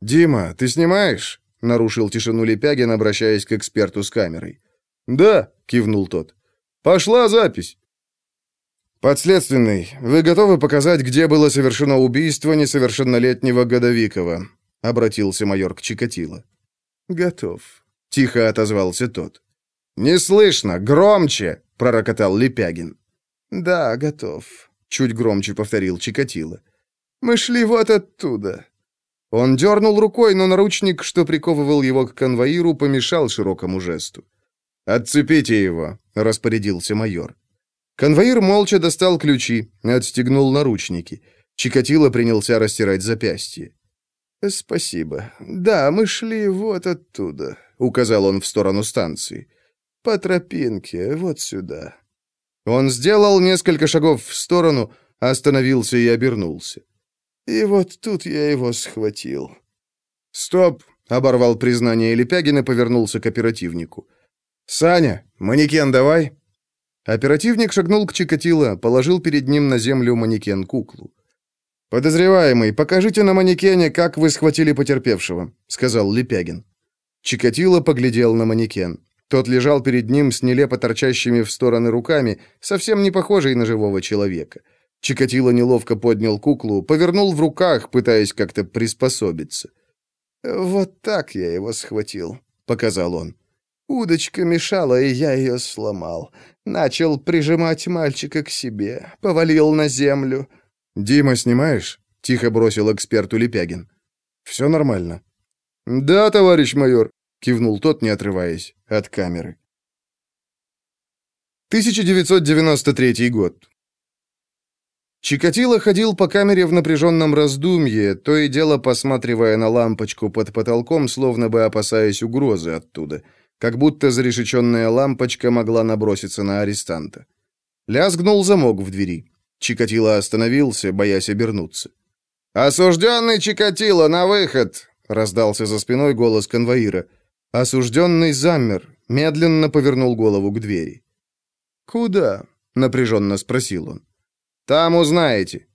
«Дима, ты снимаешь?» — нарушил тишину Лепягин, обращаясь к эксперту с камерой. «Да», — кивнул тот. «Пошла запись». «Подследственный, вы готовы показать, где было совершено убийство несовершеннолетнего Годовикова?» — обратился майор к Чикатило. «Готов», — тихо отозвался тот. «Не слышно! Громче!» — пророкотал Лепягин. «Да, готов», — чуть громче повторил Чикатило. «Мы шли вот оттуда». Он дернул рукой, но наручник, что приковывал его к конвоиру, помешал широкому жесту. «Отцепите его», — распорядился майор. Конвоир молча достал ключи, отстегнул наручники. Чикатило принялся растирать запястье. «Спасибо. Да, мы шли вот оттуда», — указал он в сторону станции. «По тропинке, вот сюда». Он сделал несколько шагов в сторону, остановился и обернулся. «И вот тут я его схватил». «Стоп!» — оборвал признание Лепягин и повернулся к оперативнику. «Саня, манекен давай!» Оперативник шагнул к Чикатило, положил перед ним на землю манекен-куклу. «Подозреваемый, покажите на манекене, как вы схватили потерпевшего», — сказал Лепягин. Чикатило поглядел на манекен. Тот лежал перед ним с нелепо торчащими в стороны руками, совсем не похожий на живого человека. Чикатило неловко поднял куклу, повернул в руках, пытаясь как-то приспособиться. «Вот так я его схватил», — показал он. Удочка мешала, и я ее сломал. Начал прижимать мальчика к себе, повалил на землю. «Дима, снимаешь?» — тихо бросил эксперту Лепягин. «Все нормально». «Да, товарищ майор», — кивнул тот, не отрываясь от камеры. 1993 год. Чикатило ходил по камере в напряженном раздумье, то и дело посматривая на лампочку под потолком, словно бы опасаясь угрозы оттуда — как будто зарешеченная лампочка могла наброситься на арестанта. Лязгнул замок в двери. Чикатило остановился, боясь обернуться. «Осужденный Чикатило, на выход!» — раздался за спиной голос конвоира. Осужденный замер, медленно повернул голову к двери. «Куда?» — напряженно спросил он. «Там узнаете».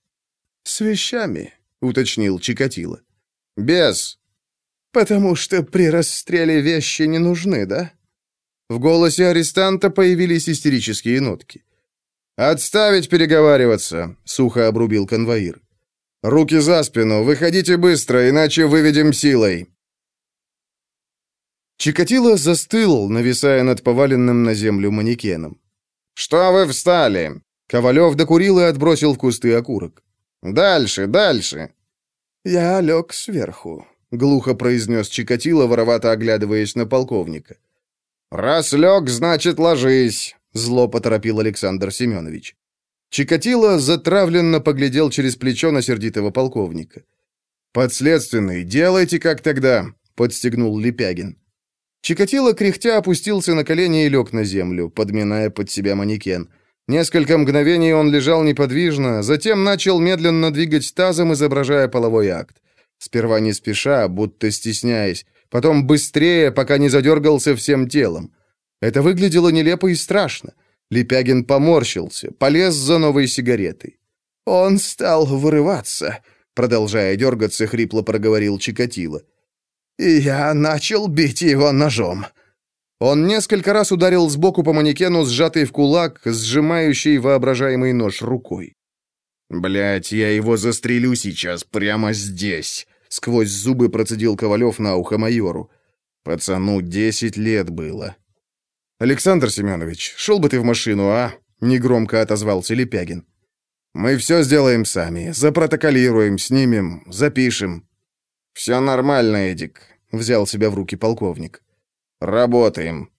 «С вещами?» — уточнил Чикатило. «Без», «Потому что при расстреле вещи не нужны, да?» В голосе арестанта появились истерические нотки. «Отставить переговариваться», — сухо обрубил конвоир. «Руки за спину, выходите быстро, иначе выведем силой». Чикатило застыл, нависая над поваленным на землю манекеном. «Что вы встали?» Ковалев докурил и отбросил в кусты окурок. «Дальше, дальше!» «Я лег сверху», — глухо произнес Чикатило, воровато оглядываясь на полковника. «Раз лег, значит, ложись», — зло поторопил Александр Семенович. Чикатило затравленно поглядел через плечо на сердитого полковника. «Подследственный, делайте как тогда», — подстегнул Лепягин. Чикатило кряхтя опустился на колени и лег на землю, подминая под себя манекен. Несколько мгновений он лежал неподвижно, затем начал медленно двигать тазом, изображая половой акт. Сперва не спеша, будто стесняясь, потом быстрее, пока не задергался всем телом. Это выглядело нелепо и страшно. Лепягин поморщился, полез за новой сигаретой. «Он стал вырываться», — продолжая дергаться, хрипло проговорил Чикатило. «И я начал бить его ножом». Он несколько раз ударил сбоку по манекену, сжатый в кулак, сжимающий воображаемый нож рукой. «Блядь, я его застрелю сейчас, прямо здесь!» Сквозь зубы процедил Ковалев на ухо майору. Пацану десять лет было. «Александр Семенович, шел бы ты в машину, а?» Негромко отозвался Лепягин. «Мы все сделаем сами. Запротоколируем, снимем, запишем». «Все нормально, Эдик», — взял себя в руки полковник. «Работаем».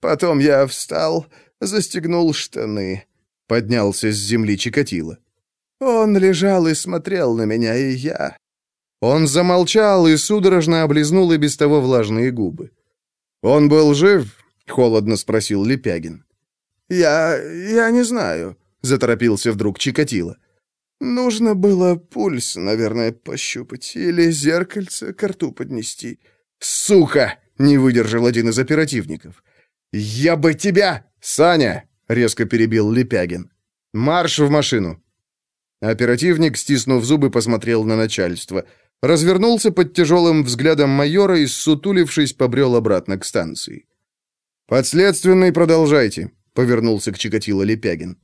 Потом я встал, застегнул штаны. Поднялся с земли Чикатило. Он лежал и смотрел на меня, и я... Он замолчал и судорожно облизнул и без того влажные губы. «Он был жив?» — холодно спросил Лепягин. «Я... я не знаю», — заторопился вдруг Чикатило. «Нужно было пульс, наверное, пощупать или зеркальце к рту поднести». «Сука!» — не выдержал один из оперативников. «Я бы тебя...» «Саня!» — резко перебил Лепягин. «Марш в машину!» Оперативник, стиснув зубы, посмотрел на начальство — развернулся под тяжелым взглядом майора и, сутулившись, побрел обратно к станции. «Подследственный, продолжайте», — повернулся к Чикатило Лепягин.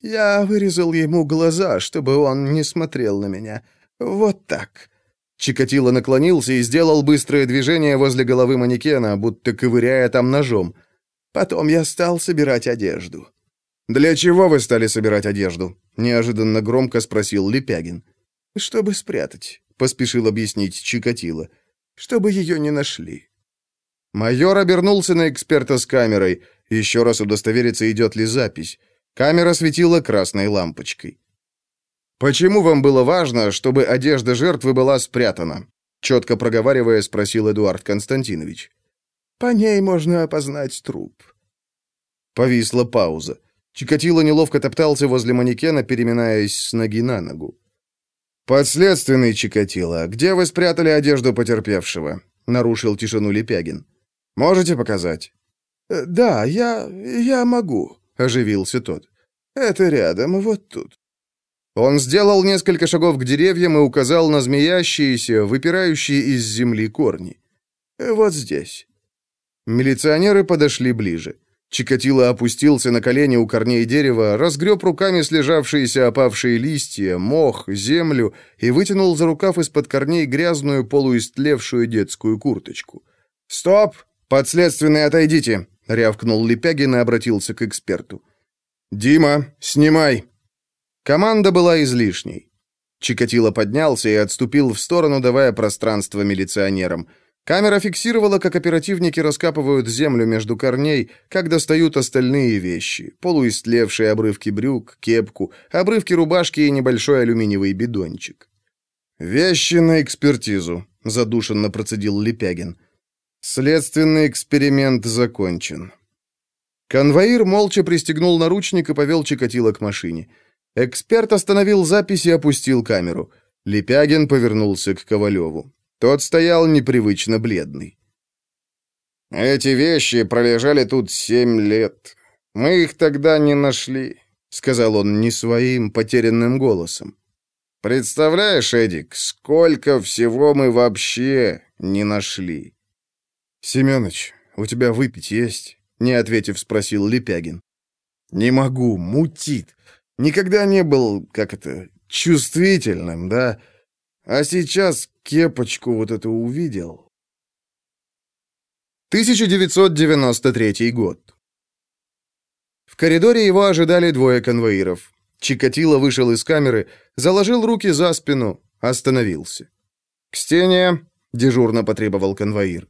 «Я вырезал ему глаза, чтобы он не смотрел на меня. Вот так». Чикатило наклонился и сделал быстрое движение возле головы манекена, будто ковыряя там ножом. Потом я стал собирать одежду». «Для чего вы стали собирать одежду?» — неожиданно громко спросил Лепягин. «Чтобы спрятать», — поспешил объяснить Чикатило. «Чтобы ее не нашли». Майор обернулся на эксперта с камерой, еще раз удостовериться, идет ли запись. Камера светила красной лампочкой. «Почему вам было важно, чтобы одежда жертвы была спрятана?» Четко проговаривая, спросил Эдуард Константинович. «По ней можно опознать труп». Повисла пауза. Чикатило неловко топтался возле манекена, переминаясь с ноги на ногу. «Подследственный Чикатило, где вы спрятали одежду потерпевшего?» — нарушил тишину Лепягин. «Можете показать?» «Э, «Да, я... я могу», — оживился тот. «Это рядом, вот тут». Он сделал несколько шагов к деревьям и указал на змеящиеся, выпирающие из земли корни. «Э, «Вот здесь». Милиционеры подошли ближе. Чикатило опустился на колени у корней дерева, разгреб руками слежавшиеся опавшие листья, мох, землю и вытянул за рукав из-под корней грязную полуистлевшую детскую курточку. «Стоп! Подследственные, отойдите!» — рявкнул Лепягин и обратился к эксперту. «Дима, снимай!» Команда была излишней. Чикатило поднялся и отступил в сторону, давая пространство милиционерам — Камера фиксировала, как оперативники раскапывают землю между корней, как достают остальные вещи. Полуистлевшие обрывки брюк, кепку, обрывки рубашки и небольшой алюминиевый бидончик. «Вещи на экспертизу», — задушенно процедил Лепягин. «Следственный эксперимент закончен». Конвоир молча пристегнул наручник и повел Чикатило к машине. Эксперт остановил запись и опустил камеру. Лепягин повернулся к Ковалеву. Тот стоял непривычно бледный. «Эти вещи пролежали тут семь лет. Мы их тогда не нашли», — сказал он не своим потерянным голосом. «Представляешь, Эдик, сколько всего мы вообще не нашли?» «Семёныч, у тебя выпить есть?» — не ответив, спросил Лепягин. «Не могу, мутит. Никогда не был, как это, чувствительным, да? А сейчас кепочку вот эту увидел. 1993 год. В коридоре его ожидали двое конвоиров. Чикатило вышел из камеры, заложил руки за спину, остановился. «К стене!» — дежурно потребовал конвоир.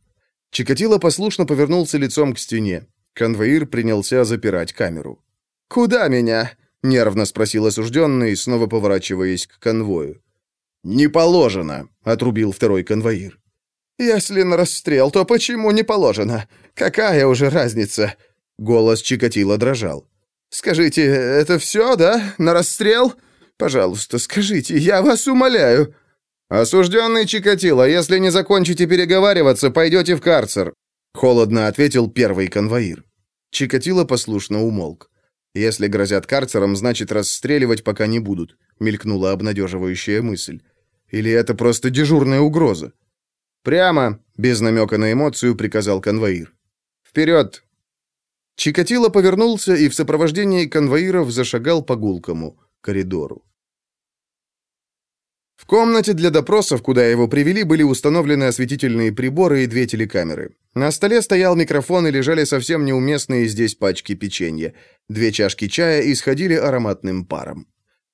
Чикатило послушно повернулся лицом к стене. Конвоир принялся запирать камеру. «Куда меня?» — нервно спросил осужденный, снова поворачиваясь к конвою. «Не положено», — отрубил второй конвоир. «Если на расстрел, то почему не положено? Какая уже разница?» Голос Чикатило дрожал. «Скажите, это все, да? На расстрел? Пожалуйста, скажите, я вас умоляю». «Осужденный Чикатило, если не закончите переговариваться, пойдете в карцер», — холодно ответил первый конвоир. Чикатило послушно умолк. «Если грозят карцером, значит, расстреливать пока не будут», — мелькнула обнадеживающая мысль. Или это просто дежурная угроза? «Прямо!» — без намека на эмоцию приказал конвоир. «Вперед!» Чикатило повернулся и в сопровождении конвоиров зашагал по гулкому коридору. В комнате для допросов, куда его привели, были установлены осветительные приборы и две телекамеры. На столе стоял микрофон и лежали совсем неуместные здесь пачки печенья. Две чашки чая исходили ароматным паром.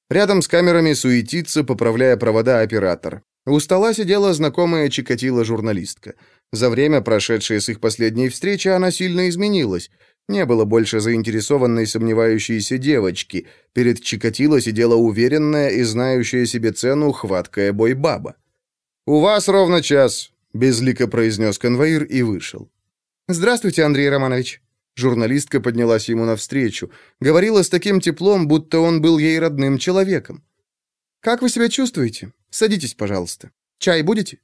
Рядом с камерами суетится, поправляя провода оператор. У стола сидела знакомая Чикатило журналистка. За время, прошедшее с их последней встречи, она сильно изменилась. Не было больше заинтересованной сомневающейся девочки. Перед Чикатило сидела уверенная и знающая себе цену хваткая бойбаба. «У вас ровно час», — безлико произнес конвоир и вышел. «Здравствуйте, Андрей Романович». Журналистка поднялась ему навстречу, говорила с таким теплом, будто он был ей родным человеком. «Как вы себя чувствуете? Садитесь, пожалуйста. Чай будете?»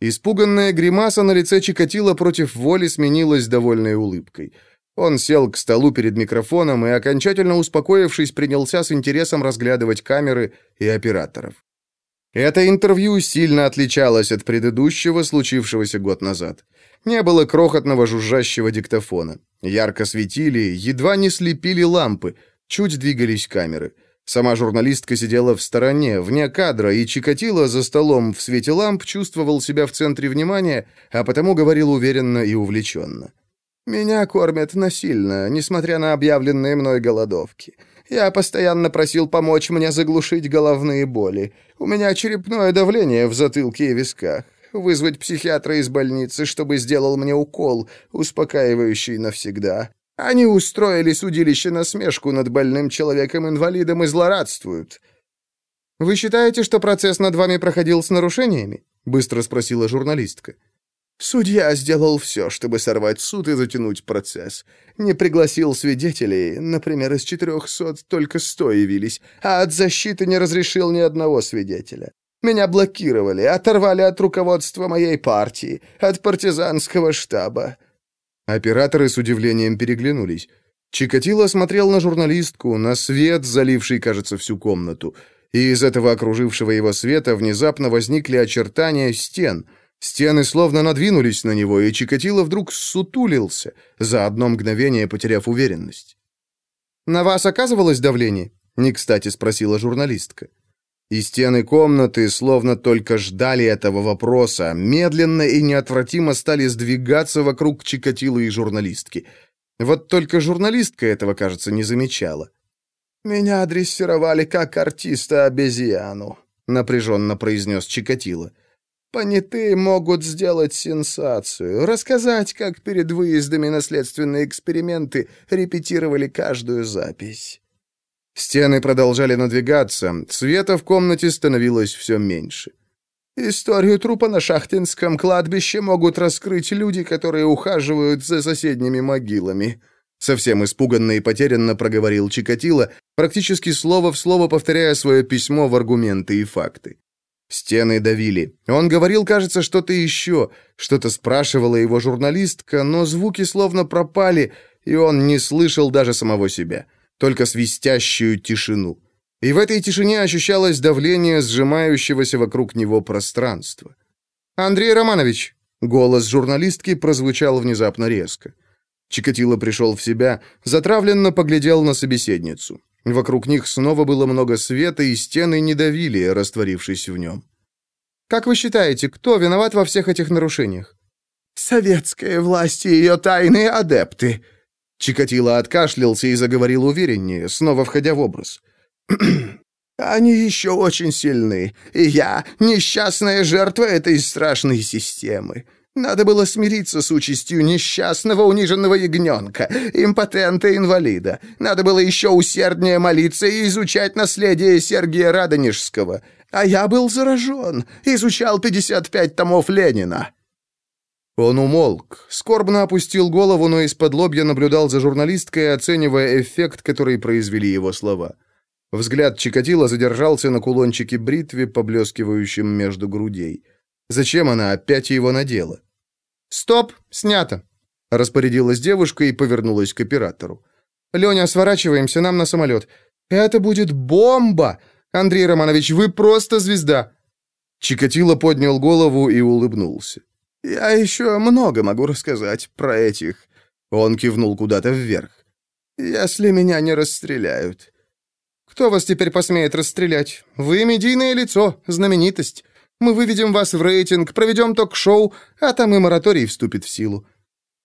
Испуганная гримаса на лице Чикатило против воли сменилась довольной улыбкой. Он сел к столу перед микрофоном и, окончательно успокоившись, принялся с интересом разглядывать камеры и операторов. Это интервью сильно отличалось от предыдущего, случившегося год назад. Не было крохотного жужжащего диктофона. Ярко светили, едва не слепили лампы, чуть двигались камеры. Сама журналистка сидела в стороне, вне кадра, и Чикатило за столом в свете ламп чувствовал себя в центре внимания, а потому говорил уверенно и увлеченно. Меня кормят насильно, несмотря на объявленные мной голодовки. Я постоянно просил помочь мне заглушить головные боли. У меня черепное давление в затылке и висках. Вызвать психиатра из больницы, чтобы сделал мне укол, успокаивающий навсегда. Они устроили судилище насмешку над больным человеком-инвалидом и злорадствуют. «Вы считаете, что процесс над вами проходил с нарушениями?» — быстро спросила журналистка. Судья сделал все, чтобы сорвать суд и затянуть процесс. Не пригласил свидетелей, например, из четырехсот только сто явились, а от защиты не разрешил ни одного свидетеля. Меня блокировали, оторвали от руководства моей партии, от партизанского штаба. Операторы с удивлением переглянулись. Чикатило смотрел на журналистку, на свет, заливший, кажется, всю комнату. И из этого окружившего его света внезапно возникли очертания стен — Стены словно надвинулись на него, и Чикатило вдруг сутулился, за одно мгновение потеряв уверенность. «На вас оказывалось давление?» — не кстати спросила журналистка. И стены комнаты словно только ждали этого вопроса, медленно и неотвратимо стали сдвигаться вокруг Чикатило и журналистки. Вот только журналистка этого, кажется, не замечала. «Меня дрессировали как артиста-обезьяну», — напряженно произнес Чикатило. Понятые могут сделать сенсацию, рассказать, как перед выездами на следственные эксперименты репетировали каждую запись. Стены продолжали надвигаться, света в комнате становилось все меньше. Историю трупа на шахтинском кладбище могут раскрыть люди, которые ухаживают за соседними могилами. Совсем испуганно и потерянно проговорил Чикатило, практически слово в слово повторяя свое письмо в аргументы и факты. Стены давили. Он говорил, кажется, что-то еще. Что-то спрашивала его журналистка, но звуки словно пропали, и он не слышал даже самого себя. Только свистящую тишину. И в этой тишине ощущалось давление сжимающегося вокруг него пространства. «Андрей Романович!» Голос журналистки прозвучал внезапно резко. Чикатило пришел в себя, затравленно поглядел на собеседницу. Вокруг них снова было много света, и стены не давили, растворившись в нем. «Как вы считаете, кто виноват во всех этих нарушениях?» «Советская власть и ее тайные адепты!» Чикатило откашлялся и заговорил увереннее, снова входя в образ. «Они еще очень сильны, и я несчастная жертва этой страшной системы. Надо было смириться с участью несчастного униженного ягненка, импотента-инвалида. Надо было еще усерднее молиться и изучать наследие Сергия Радонежского. А я был заражен, изучал 55 томов Ленина». Он умолк, скорбно опустил голову, но из-под лобья наблюдал за журналисткой, оценивая эффект, который произвели его слова. Взгляд Чикатило задержался на кулончике бритве, поблескивающем между грудей. Зачем она опять его надела? «Стоп! Снято!» — распорядилась девушка и повернулась к оператору. «Леня, сворачиваемся, нам на самолет. Это будет бомба! Андрей Романович, вы просто звезда!» Чикатило поднял голову и улыбнулся. «Я еще много могу рассказать про этих...» Он кивнул куда-то вверх. «Если меня не расстреляют». «Кто вас теперь посмеет расстрелять? Вы медийное лицо, знаменитость. Мы выведем вас в рейтинг, проведем ток-шоу, а там и мораторий вступит в силу».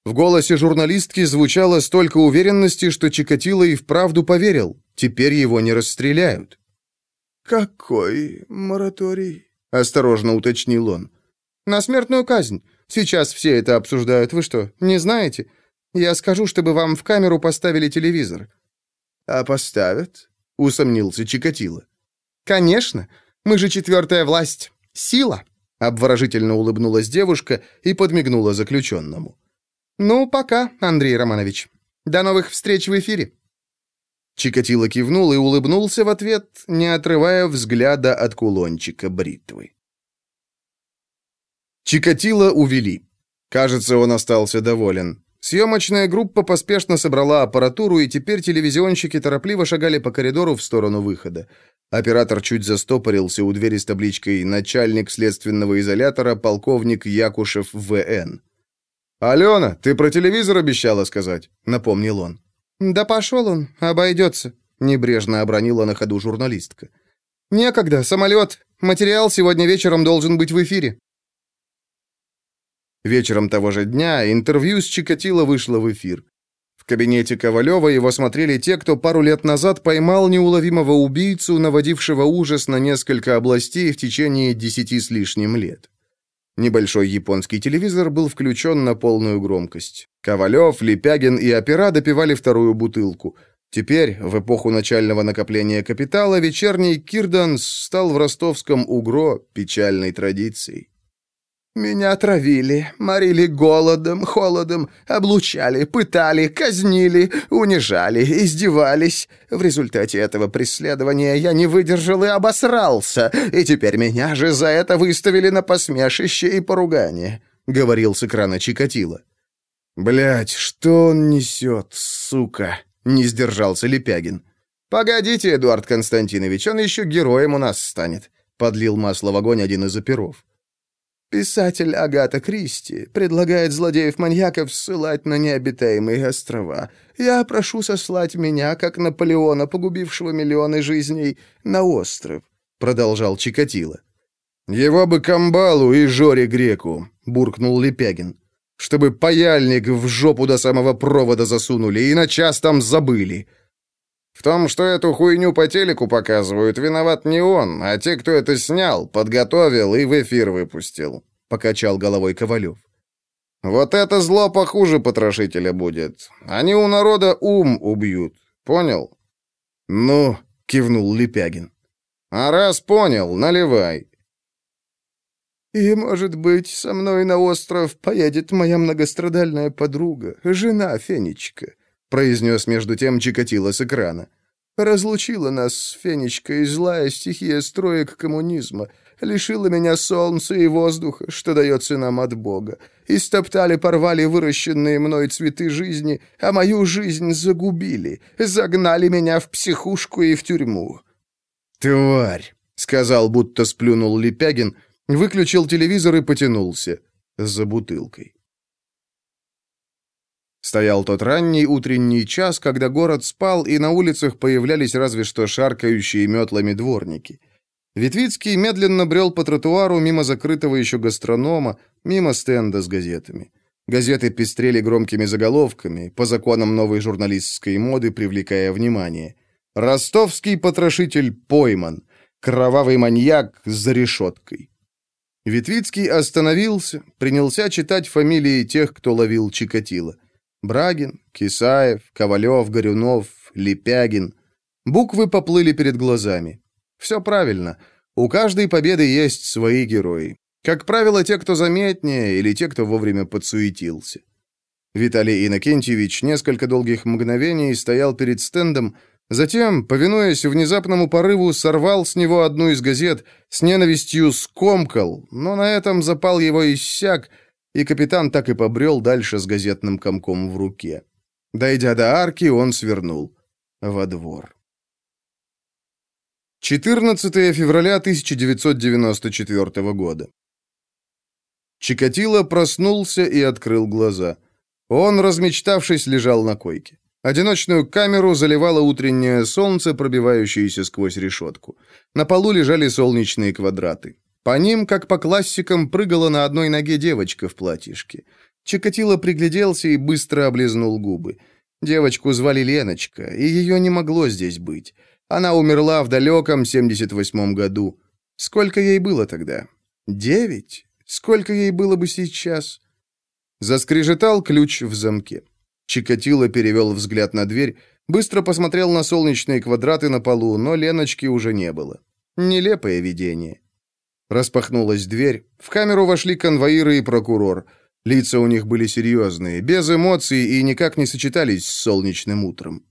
В голосе журналистки звучало столько уверенности, что Чикатило и вправду поверил. Теперь его не расстреляют. «Какой мораторий?» — осторожно уточнил он. «На смертную казнь. Сейчас все это обсуждают. Вы что, не знаете? Я скажу, чтобы вам в камеру поставили телевизор». «А поставят?» — усомнился Чикатило. «Конечно. Мы же четвертая власть. Сила!» — обворожительно улыбнулась девушка и подмигнула заключенному. «Ну, пока, Андрей Романович. До новых встреч в эфире!» Чикатило кивнул и улыбнулся в ответ, не отрывая взгляда от кулончика бритвы. Чикатило увели. Кажется, он остался доволен. Съемочная группа поспешно собрала аппаратуру, и теперь телевизионщики торопливо шагали по коридору в сторону выхода. Оператор чуть застопорился у двери с табличкой «Начальник следственного изолятора, полковник Якушев В.Н.». «Алена, ты про телевизор обещала сказать?» — напомнил он. «Да пошел он, обойдется», — небрежно обронила на ходу журналистка. «Некогда, самолет. Материал сегодня вечером должен быть в эфире». Вечером того же дня интервью с Чикатило вышло в эфир. Кабинете Ковалева его смотрели те, кто пару лет назад поймал неуловимого убийцу, наводившего ужас на несколько областей в течение десяти с лишним лет. Небольшой японский телевизор был включен на полную громкость. Ковалев, Лепягин и Опера допивали вторую бутылку. Теперь, в эпоху начального накопления капитала, вечерний Кирданс стал в ростовском УГРО печальной традицией. Меня травили, морили голодом, холодом, облучали, пытали, казнили, унижали, издевались. В результате этого преследования я не выдержал и обосрался, и теперь меня же за это выставили на посмешище и поругание», — говорил с экрана Чикатило. «Блядь, что он несет, сука?» — не сдержался Лепягин. «Погодите, Эдуард Константинович, он еще героем у нас станет», — подлил масло в огонь один из оперов. Писатель Агата Кристи предлагает злодеев-маньяков ссылать на необитаемые острова. Я прошу сослать меня, как Наполеона, погубившего миллионы жизней, на остров», — продолжал Чикатило. «Его бы Камбалу и Жоре Греку», — буркнул Лепягин. «Чтобы паяльник в жопу до самого провода засунули и на час там забыли». В том, что эту хуйню по телеку показывают, виноват не он, а те, кто это снял, подготовил и в эфир выпустил», — покачал головой Ковалев. «Вот это зло похуже потрошителя будет. Они у народа ум убьют. Понял?» «Ну», — кивнул Лепягин. «А раз понял, наливай». «И, может быть, со мной на остров поедет моя многострадальная подруга, жена Фенечка», произнес между тем Чикатило с экрана. «Разлучила нас с Фенечкой злая стихия строек коммунизма, лишила меня солнца и воздуха, что дается нам от Бога. Истоптали, порвали выращенные мной цветы жизни, а мою жизнь загубили, загнали меня в психушку и в тюрьму». «Тварь!» — сказал, будто сплюнул Лепягин, выключил телевизор и потянулся за бутылкой. Стоял тот ранний утренний час, когда город спал, и на улицах появлялись разве что шаркающие метлами дворники. Ветвицкий медленно брел по тротуару мимо закрытого еще гастронома, мимо стенда с газетами. Газеты пестрели громкими заголовками, по законам новой журналистской моды привлекая внимание. «Ростовский потрошитель пойман. Кровавый маньяк за решеткой». Ветвицкий остановился, принялся читать фамилии тех, кто ловил Чикатило. Брагин, Кисаев, Ковалев, Горюнов, Лепягин. Буквы поплыли перед глазами. Все правильно. У каждой победы есть свои герои. Как правило, те, кто заметнее, или те, кто вовремя подсуетился. Виталий Иннокентьевич несколько долгих мгновений стоял перед стендом, затем, повинуясь внезапному порыву, сорвал с него одну из газет, с ненавистью скомкал, но на этом запал его иссяк, и капитан так и побрел дальше с газетным комком в руке. Дойдя до арки, он свернул во двор. 14 февраля 1994 года. Чикатило проснулся и открыл глаза. Он, размечтавшись, лежал на койке. Одиночную камеру заливало утреннее солнце, пробивающееся сквозь решетку. На полу лежали солнечные квадраты. По ним, как по классикам, прыгала на одной ноге девочка в платьишке. Чикатило пригляделся и быстро облизнул губы. Девочку звали Леночка, и ее не могло здесь быть. Она умерла в далеком 78-м году. Сколько ей было тогда? Девять? Сколько ей было бы сейчас? Заскрежетал ключ в замке. Чикатило перевел взгляд на дверь, быстро посмотрел на солнечные квадраты на полу, но Леночки уже не было. Нелепое видение. Распахнулась дверь. В камеру вошли конвоиры и прокурор. Лица у них были серьезные, без эмоций и никак не сочетались с солнечным утром.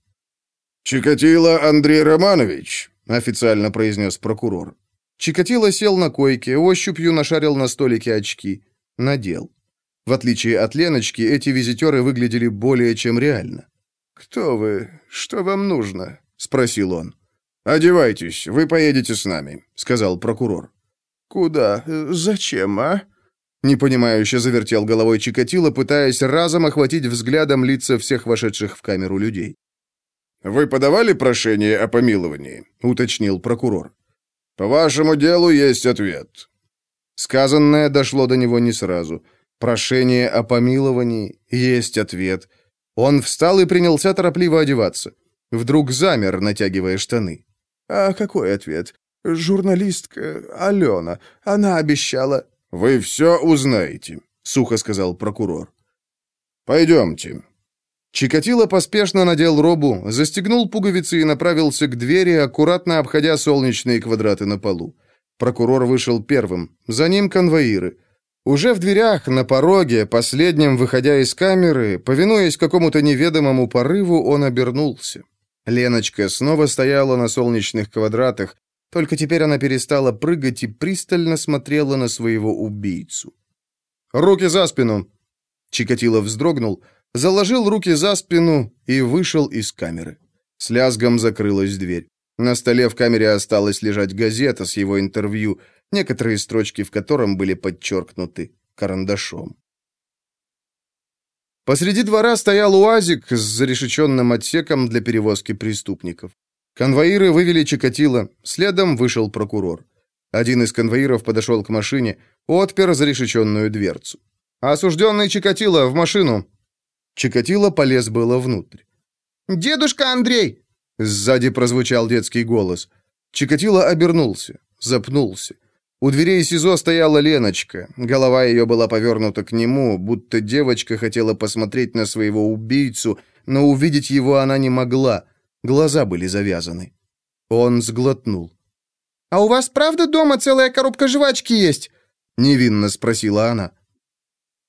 «Чикатило Андрей Романович», — официально произнес прокурор. Чикатило сел на койке, ощупью нашарил на столике очки. Надел. В отличие от Леночки, эти визитеры выглядели более чем реально. «Кто вы? Что вам нужно?» — спросил он. «Одевайтесь, вы поедете с нами», — сказал прокурор. «Куда? Зачем, а?» Непонимающе завертел головой Чикатило, пытаясь разом охватить взглядом лица всех вошедших в камеру людей. «Вы подавали прошение о помиловании?» — уточнил прокурор. «По вашему делу есть ответ». Сказанное дошло до него не сразу. Прошение о помиловании, есть ответ. Он встал и принялся торопливо одеваться. Вдруг замер, натягивая штаны. «А какой ответ? Журналистка Алена. Она обещала...» «Вы все узнаете», — сухо сказал прокурор. «Пойдемте». Чикатило поспешно надел робу, застегнул пуговицы и направился к двери, аккуратно обходя солнечные квадраты на полу. Прокурор вышел первым, за ним конвоиры. Уже в дверях, на пороге, последним выходя из камеры, повинуясь какому-то неведомому порыву, он обернулся. Леночка снова стояла на солнечных квадратах, только теперь она перестала прыгать и пристально смотрела на своего убийцу. «Руки за спину!» Чикатило вздрогнул, заложил руки за спину и вышел из камеры. С лязгом закрылась дверь. На столе в камере осталась лежать газета с его интервью, некоторые строчки в котором были подчеркнуты карандашом. Посреди двора стоял УАЗик с зарешеченным отсеком для перевозки преступников. Конвоиры вывели Чикатило, следом вышел прокурор. Один из конвоиров подошел к машине, отпер зарешеченную дверцу. «Осужденный Чикатило, в машину!» Чикатило полез было внутрь. «Дедушка Андрей!» Сзади прозвучал детский голос. Чикатило обернулся, запнулся. У дверей СИЗО стояла Леночка. Голова ее была повернута к нему, будто девочка хотела посмотреть на своего убийцу, но увидеть его она не могла. Глаза были завязаны. Он сглотнул. «А у вас правда дома целая коробка жвачки есть?» Невинно спросила она.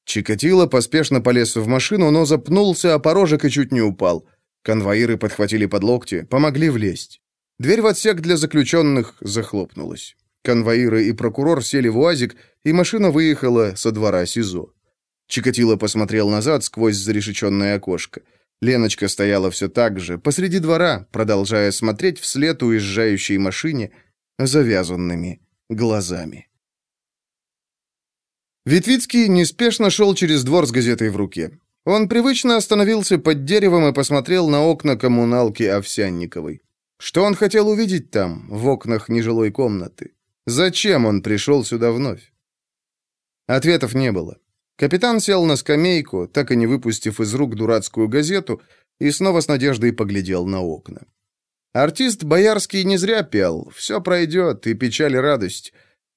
Чикатило поспешно полез в машину, но запнулся, а порожек и чуть не упал. Конвоиры подхватили под локти, помогли влезть. Дверь в отсек для заключенных захлопнулась. Конвоиры и прокурор сели в УАЗик, и машина выехала со двора СИЗО. Чикатило посмотрел назад сквозь зарешеченное окошко. Леночка стояла все так же, посреди двора, продолжая смотреть вслед уезжающей машине завязанными глазами. Витвицкий неспешно шел через двор с газетой в руке. Он привычно остановился под деревом и посмотрел на окна коммуналки Овсянниковой. Что он хотел увидеть там, в окнах нежилой комнаты? Зачем он пришел сюда вновь? Ответов не было. Капитан сел на скамейку, так и не выпустив из рук дурацкую газету, и снова с надеждой поглядел на окна. Артист Боярский не зря пел. Все пройдет, и печаль, и радость.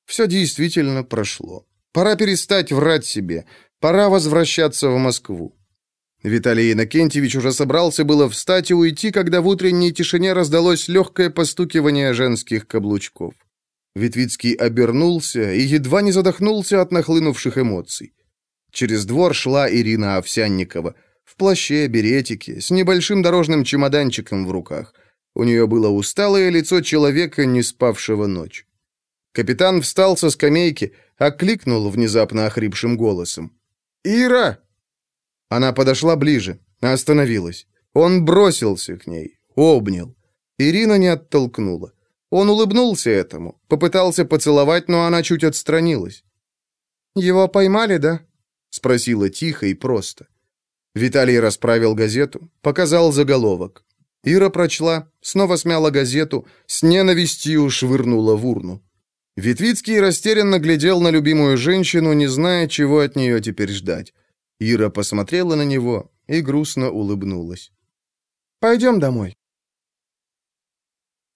Все действительно прошло. Пора перестать врать себе. Пора возвращаться в Москву. Виталий Иннокентьевич уже собрался было встать и уйти, когда в утренней тишине раздалось легкое постукивание женских каблучков. Витвицкий обернулся и едва не задохнулся от нахлынувших эмоций. Через двор шла Ирина Овсянникова, в плаще, беретике, с небольшим дорожным чемоданчиком в руках. У нее было усталое лицо человека, не спавшего ночь. Капитан встал со скамейки, окликнул внезапно охрипшим голосом. «Ира!» Она подошла ближе, остановилась. Он бросился к ней, обнял. Ирина не оттолкнула. Он улыбнулся этому, попытался поцеловать, но она чуть отстранилась. «Его поймали, да?» — спросила тихо и просто. Виталий расправил газету, показал заголовок. Ира прочла, снова смяла газету, с ненавистью швырнула в урну. Витвицкий растерянно глядел на любимую женщину, не зная, чего от нее теперь ждать. Ира посмотрела на него и грустно улыбнулась. «Пойдем домой».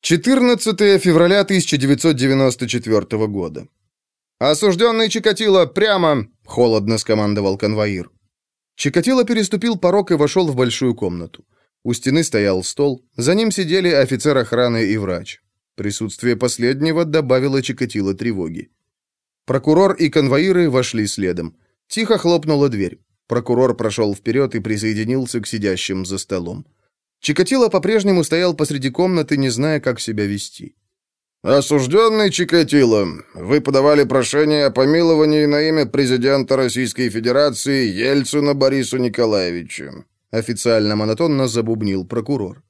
14 февраля 1994 года. «Осужденный Чикатило, прямо!» — холодно скомандовал конвоир. Чикатило переступил порог и вошел в большую комнату. У стены стоял стол, за ним сидели офицер охраны и врач. Присутствие последнего добавило Чикатило тревоги. Прокурор и конвоиры вошли следом. Тихо хлопнула дверь. Прокурор прошел вперед и присоединился к сидящим за столом. Чикатило по-прежнему стоял посреди комнаты, не зная, как себя вести. «Осужденный Чикатило, вы подавали прошение о помиловании на имя президента Российской Федерации Ельцина Борису Николаевичу», официально монотонно забубнил прокурор.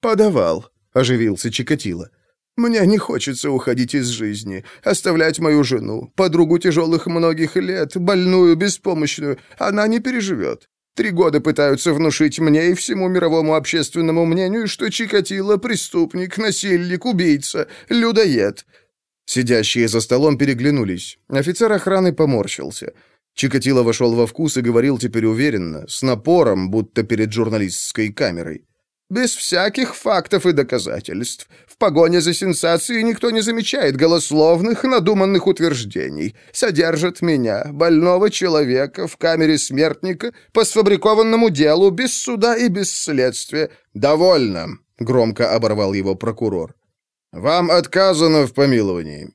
«Подавал», — оживился Чикатило. Мне не хочется уходить из жизни, оставлять мою жену, подругу тяжелых многих лет, больную, беспомощную. Она не переживет. Три года пытаются внушить мне и всему мировому общественному мнению, что Чикатило — преступник, насильник, убийца, людоед». Сидящие за столом переглянулись. Офицер охраны поморщился. Чикатило вошел во вкус и говорил теперь уверенно, с напором, будто перед журналистской камерой. Без всяких фактов и доказательств. В погоне за сенсацией никто не замечает голословных, надуманных утверждений. Содержат меня, больного человека, в камере смертника, по сфабрикованному делу, без суда и без следствия. «Довольно», — громко оборвал его прокурор. «Вам отказано в помиловании».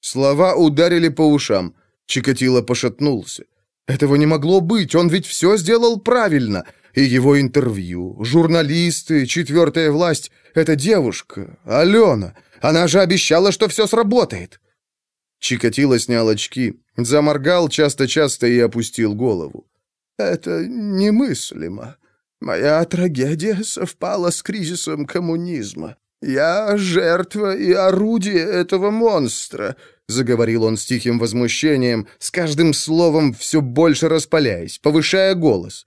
Слова ударили по ушам. Чикатило пошатнулся. Этого не могло быть, он ведь все сделал правильно. И его интервью, журналисты, четвертая власть — это девушка, Алена. Она же обещала, что все сработает. Чикатило снял очки, заморгал часто-часто и опустил голову. «Это немыслимо. Моя трагедия совпала с кризисом коммунизма. Я жертва и орудие этого монстра заговорил он с тихим возмущением, с каждым словом все больше распаляясь, повышая голос.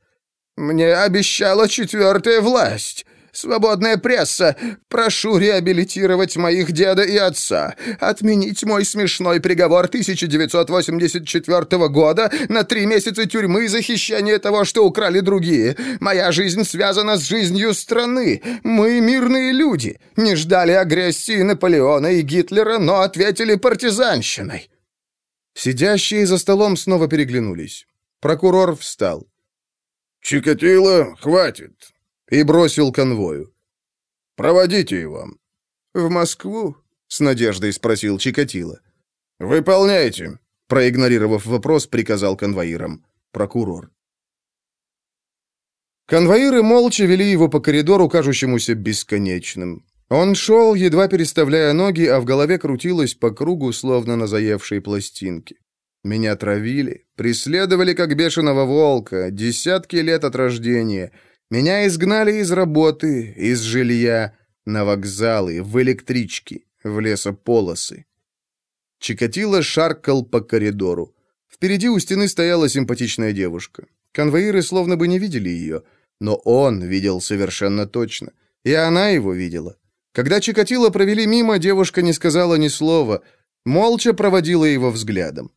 «Мне обещала четвертая власть. Свободная пресса, прошу реабилитировать моих деда и отца, отменить мой смешной приговор 1984 года на три месяца тюрьмы за хищение того, что украли другие. Моя жизнь связана с жизнью страны. Мы мирные люди, не ждали агрессии Наполеона и Гитлера, но ответили партизанщиной». Сидящие за столом снова переглянулись. Прокурор встал. «Чикатило, хватит и бросил конвою. «Проводите его». «В Москву?» — с надеждой спросил Чикатило. «Выполняйте», — проигнорировав вопрос, приказал конвоирам. Прокурор. Конвоиры молча вели его по коридору, кажущемуся бесконечным. Он шел, едва переставляя ноги, а в голове крутилось по кругу, словно на заевшей пластинке. Меня травили, преследовали, как бешеного волка, десятки лет от рождения — меня изгнали из работы, из жилья, на вокзалы, в электрички, в лесополосы. Чикатило шаркал по коридору. Впереди у стены стояла симпатичная девушка. Конвоиры словно бы не видели ее, но он видел совершенно точно. И она его видела. Когда Чикатило провели мимо, девушка не сказала ни слова, молча проводила его взглядом.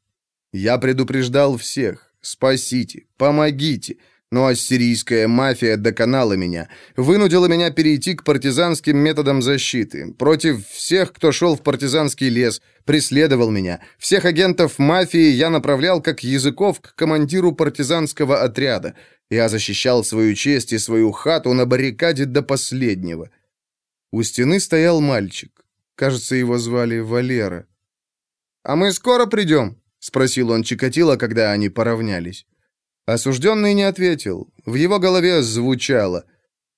Я предупреждал всех. «Спасите! Помогите!» Но ассирийская мафия доконала меня, вынудила меня перейти к партизанским методам защиты. Против всех, кто шел в партизанский лес, преследовал меня. Всех агентов мафии я направлял как языков к командиру партизанского отряда. Я защищал свою честь и свою хату на баррикаде до последнего. У стены стоял мальчик. Кажется, его звали Валера. «А мы скоро придем?» — спросил он Чикатило, когда они поравнялись. Осужденный не ответил. В его голове звучало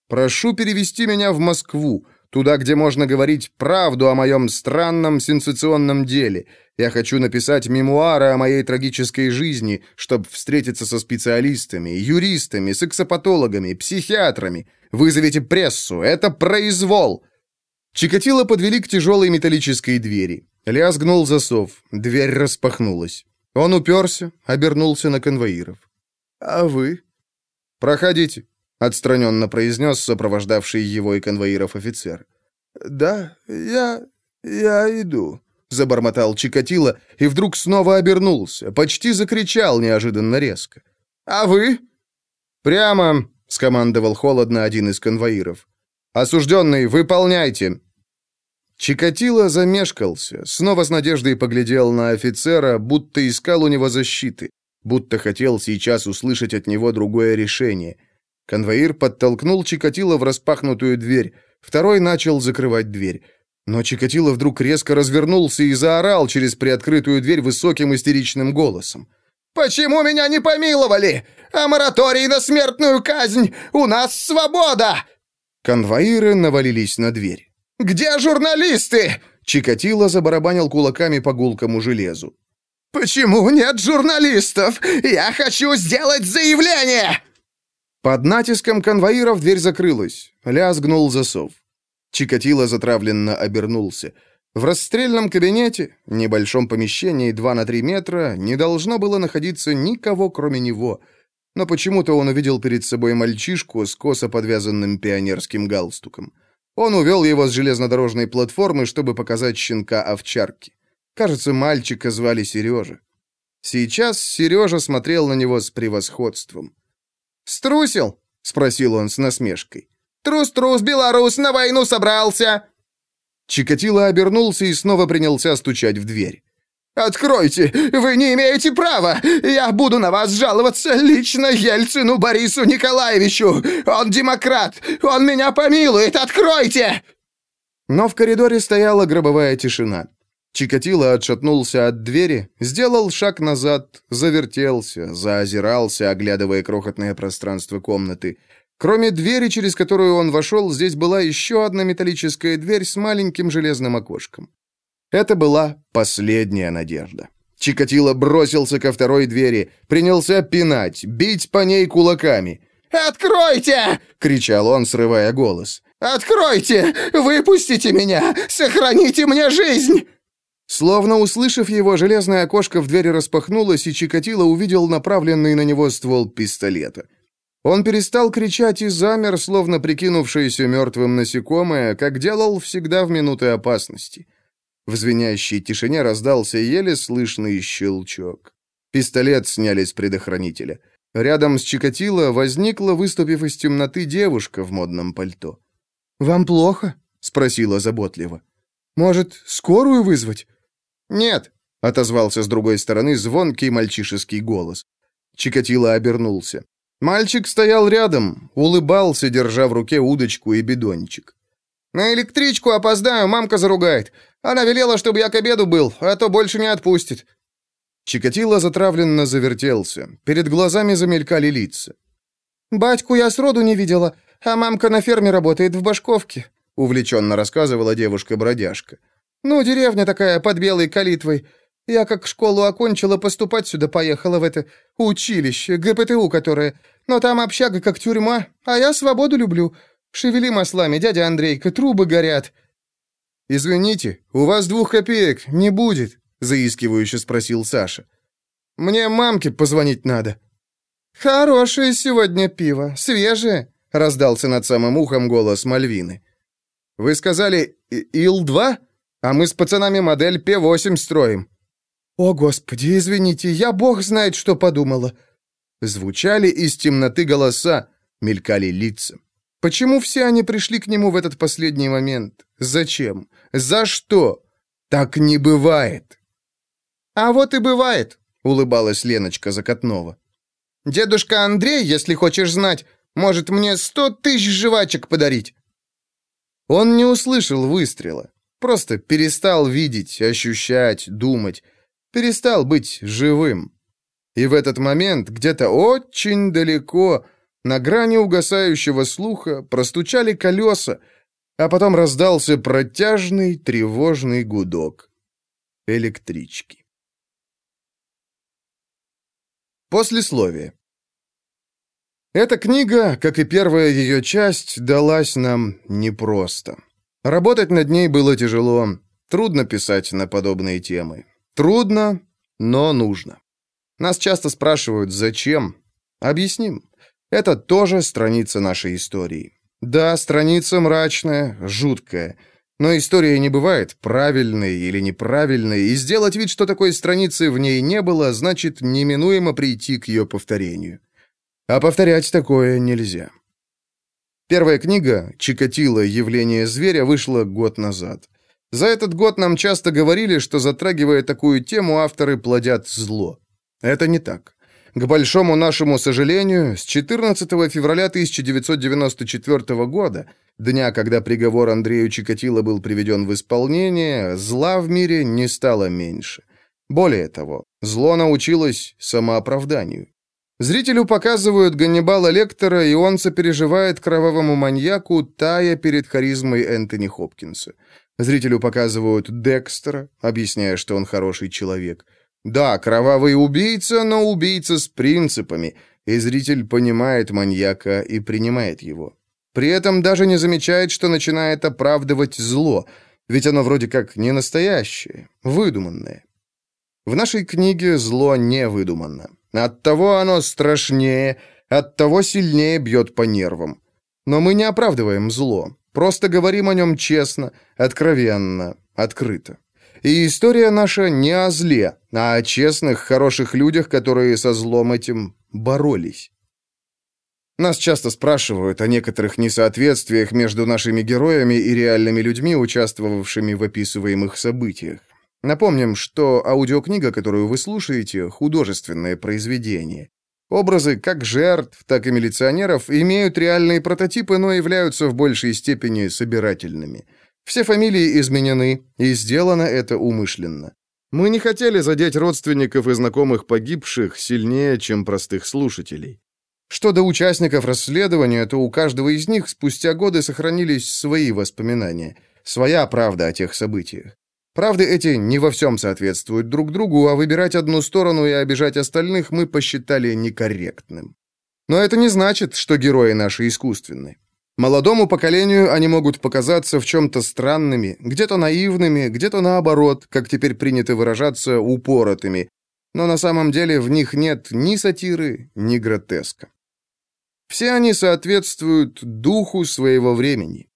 «Прошу перевести меня в Москву, туда, где можно говорить правду о моем странном сенсационном деле. Я хочу написать мемуары о моей трагической жизни, чтобы встретиться со специалистами, юристами, сексопатологами, психиатрами. Вызовите прессу, это произвол!» Чикатило подвели к тяжелой металлической двери. Лязгнул засов, дверь распахнулась. Он уперся, обернулся на конвоиров. «А вы?» «Проходите», — отстраненно произнес сопровождавший его и конвоиров офицер. «Да, я... я иду», — забормотал Чикатило и вдруг снова обернулся, почти закричал неожиданно резко. «А вы?» «Прямо», — скомандовал холодно один из конвоиров. «Осужденный, выполняйте!» Чикатило замешкался, снова с надеждой поглядел на офицера, будто искал у него защиты будто хотел сейчас услышать от него другое решение. Конвоир подтолкнул Чикатило в распахнутую дверь, второй начал закрывать дверь. Но Чикатило вдруг резко развернулся и заорал через приоткрытую дверь высоким истеричным голосом. «Почему меня не помиловали? А мораторий на смертную казнь! У нас свобода!» Конвоиры навалились на дверь. «Где журналисты?» Чикатило забарабанил кулаками по гулкому железу. «Почему нет журналистов? Я хочу сделать заявление!» Под натиском конвоиров дверь закрылась. Лязгнул засов. Чикатило затравленно обернулся. В расстрельном кабинете, небольшом помещении 2 на 3 метра, не должно было находиться никого, кроме него. Но почему-то он увидел перед собой мальчишку с косо подвязанным пионерским галстуком. Он увел его с железнодорожной платформы, чтобы показать щенка овчарки. Кажется, мальчика звали Сережа. Сейчас Сережа смотрел на него с превосходством. «Струсил?» — спросил он с насмешкой. «Трус-трус, белорус, на войну собрался!» Чикатило обернулся и снова принялся стучать в дверь. «Откройте! Вы не имеете права! Я буду на вас жаловаться лично Ельцину Борису Николаевичу! Он демократ! Он меня помилует! Откройте!» Но в коридоре стояла гробовая тишина. Чикатило отшатнулся от двери, сделал шаг назад, завертелся, заозирался, оглядывая крохотное пространство комнаты. Кроме двери, через которую он вошел, здесь была еще одна металлическая дверь с маленьким железным окошком. Это была последняя надежда. Чикатило бросился ко второй двери, принялся пинать, бить по ней кулаками. «Откройте!» — кричал он, срывая голос. «Откройте! Выпустите меня! Сохраните мне жизнь!» Словно услышав его, железное окошко в двери распахнулось, и Чикатило увидел направленный на него ствол пистолета. Он перестал кричать и замер, словно прикинувшееся мертвым насекомое, как делал всегда в минуты опасности. В звенящей тишине раздался еле слышный щелчок. Пистолет сняли с предохранителя. Рядом с Чикатило возникла, выступив из темноты, девушка в модном пальто. «Вам плохо?» — спросила заботливо. «Может, скорую вызвать?» «Нет», — отозвался с другой стороны звонкий мальчишеский голос. Чикатило обернулся. Мальчик стоял рядом, улыбался, держа в руке удочку и бидончик. «На электричку опоздаю, мамка заругает. Она велела, чтобы я к обеду был, а то больше не отпустит». Чикатило затравленно завертелся. Перед глазами замелькали лица. «Батьку я сроду не видела, а мамка на ферме работает в Башковке», увлеченно рассказывала девушка-бродяжка. Ну, деревня такая, под белой калитвой. Я как школу окончила, поступать сюда поехала в это училище, ГПТУ которое. Но там общага как тюрьма, а я свободу люблю. Шевели маслами, дядя Андрейка, трубы горят». «Извините, у вас двух копеек не будет», — заискивающе спросил Саша. «Мне мамке позвонить надо». «Хорошее сегодня пиво, свежее», — раздался над самым ухом голос Мальвины. «Вы сказали Ил-2?» А мы с пацанами модель П-8 строим». «О, Господи, извините, я бог знает, что подумала». Звучали из темноты голоса, мелькали лица. Почему все они пришли к нему в этот последний момент? Зачем? За что? Так не бывает. А вот и бывает, улыбалась Леночка Закатнова. Дедушка Андрей, если хочешь знать, может мне сто тысяч жвачек подарить. Он не услышал выстрела. Просто перестал видеть, ощущать, думать. Перестал быть живым. И в этот момент, где-то очень далеко, на грани угасающего слуха, простучали колеса, а потом раздался протяжный тревожный гудок электрички. Послесловие. Эта книга, как и первая ее часть, далась нам непросто. Работать над ней было тяжело. Трудно писать на подобные темы. Трудно, но нужно. Нас часто спрашивают, зачем? Объясним. Это тоже страница нашей истории. Да, страница мрачная, жуткая. Но история не бывает правильной или неправильной, и сделать вид, что такой страницы в ней не было, значит неминуемо прийти к ее повторению. А повторять такое нельзя. Первая книга «Чикатило. Явление зверя» вышла год назад. За этот год нам часто говорили, что, затрагивая такую тему, авторы плодят зло. Это не так. К большому нашему сожалению, с 14 февраля 1994 года, дня, когда приговор Андрею Чикатило был приведен в исполнение, зла в мире не стало меньше. Более того, зло научилось самооправданию. Зрителю показывают Ганнибала Лектора, и он сопереживает кровавому маньяку, тая перед харизмой Энтони Хопкинса. Зрителю показывают Декстера, объясняя, что он хороший человек. Да, кровавый убийца, но убийца с принципами, и зритель понимает маньяка и принимает его. При этом даже не замечает, что начинает оправдывать зло, ведь оно вроде как не настоящее, выдуманное. В нашей книге зло не выдумано. Оттого оно страшнее, оттого сильнее бьет по нервам. Но мы не оправдываем зло, просто говорим о нем честно, откровенно, открыто. И история наша не о зле, а о честных, хороших людях, которые со злом этим боролись. Нас часто спрашивают о некоторых несоответствиях между нашими героями и реальными людьми, участвовавшими в описываемых событиях. Напомним, что аудиокнига, которую вы слушаете, художественное произведение. Образы как жертв, так и милиционеров имеют реальные прототипы, но являются в большей степени собирательными. Все фамилии изменены, и сделано это умышленно. Мы не хотели задеть родственников и знакомых погибших сильнее, чем простых слушателей. Что до участников расследования, то у каждого из них спустя годы сохранились свои воспоминания, своя правда о тех событиях. Правды эти не во всем соответствуют друг другу, а выбирать одну сторону и обижать остальных мы посчитали некорректным. Но это не значит, что герои наши искусственны. Молодому поколению они могут показаться в чем-то странными, где-то наивными, где-то наоборот, как теперь принято выражаться, упоротыми. Но на самом деле в них нет ни сатиры, ни гротеска. Все они соответствуют духу своего времени.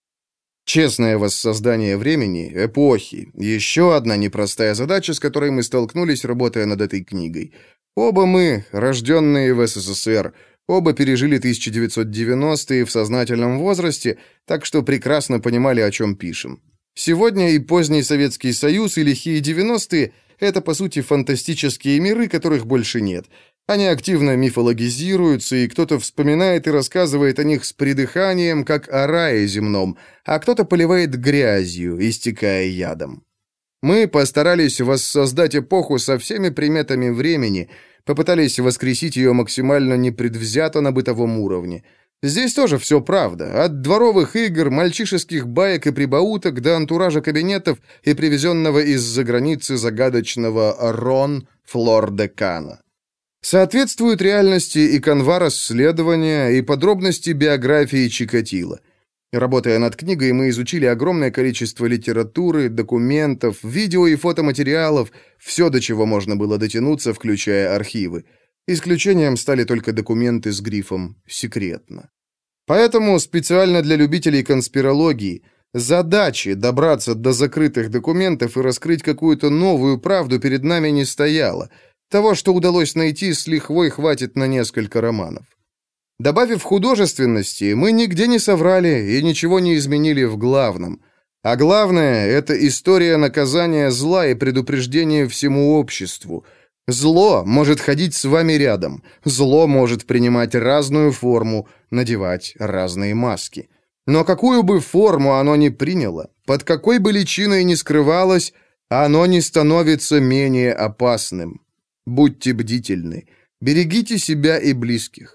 Честное воссоздание времени, эпохи – еще одна непростая задача, с которой мы столкнулись, работая над этой книгой. Оба мы, рожденные в СССР, оба пережили 1990-е в сознательном возрасте, так что прекрасно понимали, о чем пишем. Сегодня и поздний Советский Союз, и лихие 90-е – это, по сути, фантастические миры, которых больше нет – они активно мифологизируются, и кто-то вспоминает и рассказывает о них с придыханием, как о рае земном, а кто-то поливает грязью, истекая ядом. Мы постарались воссоздать эпоху со всеми приметами времени, попытались воскресить ее максимально непредвзято на бытовом уровне. Здесь тоже все правда. От дворовых игр, мальчишеских баек и прибауток до антуража кабинетов и привезенного из-за границы загадочного Рон Флор де Кана. Соответствуют реальности и канва расследования, и подробности биографии Чикатило. Работая над книгой, мы изучили огромное количество литературы, документов, видео и фотоматериалов, все, до чего можно было дотянуться, включая архивы. Исключением стали только документы с грифом «секретно». Поэтому специально для любителей конспирологии задачи добраться до закрытых документов и раскрыть какую-то новую правду перед нами не стояло – того, что удалось найти, с лихвой хватит на несколько романов. Добавив художественности, мы нигде не соврали и ничего не изменили в главном. А главное — это история наказания зла и предупреждения всему обществу. Зло может ходить с вами рядом. Зло может принимать разную форму, надевать разные маски. Но какую бы форму оно ни приняло, под какой бы личиной ни скрывалось, оно не становится менее опасным. Будьте бдительны. Берегите себя и близких.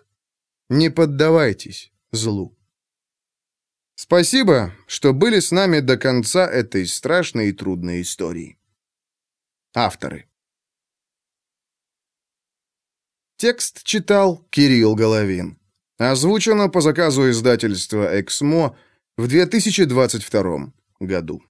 Не поддавайтесь злу. Спасибо, что были с нами до конца этой страшной и трудной истории. Авторы. Текст читал Кирилл Головин. Озвучено по заказу издательства «Эксмо» в 2022 году.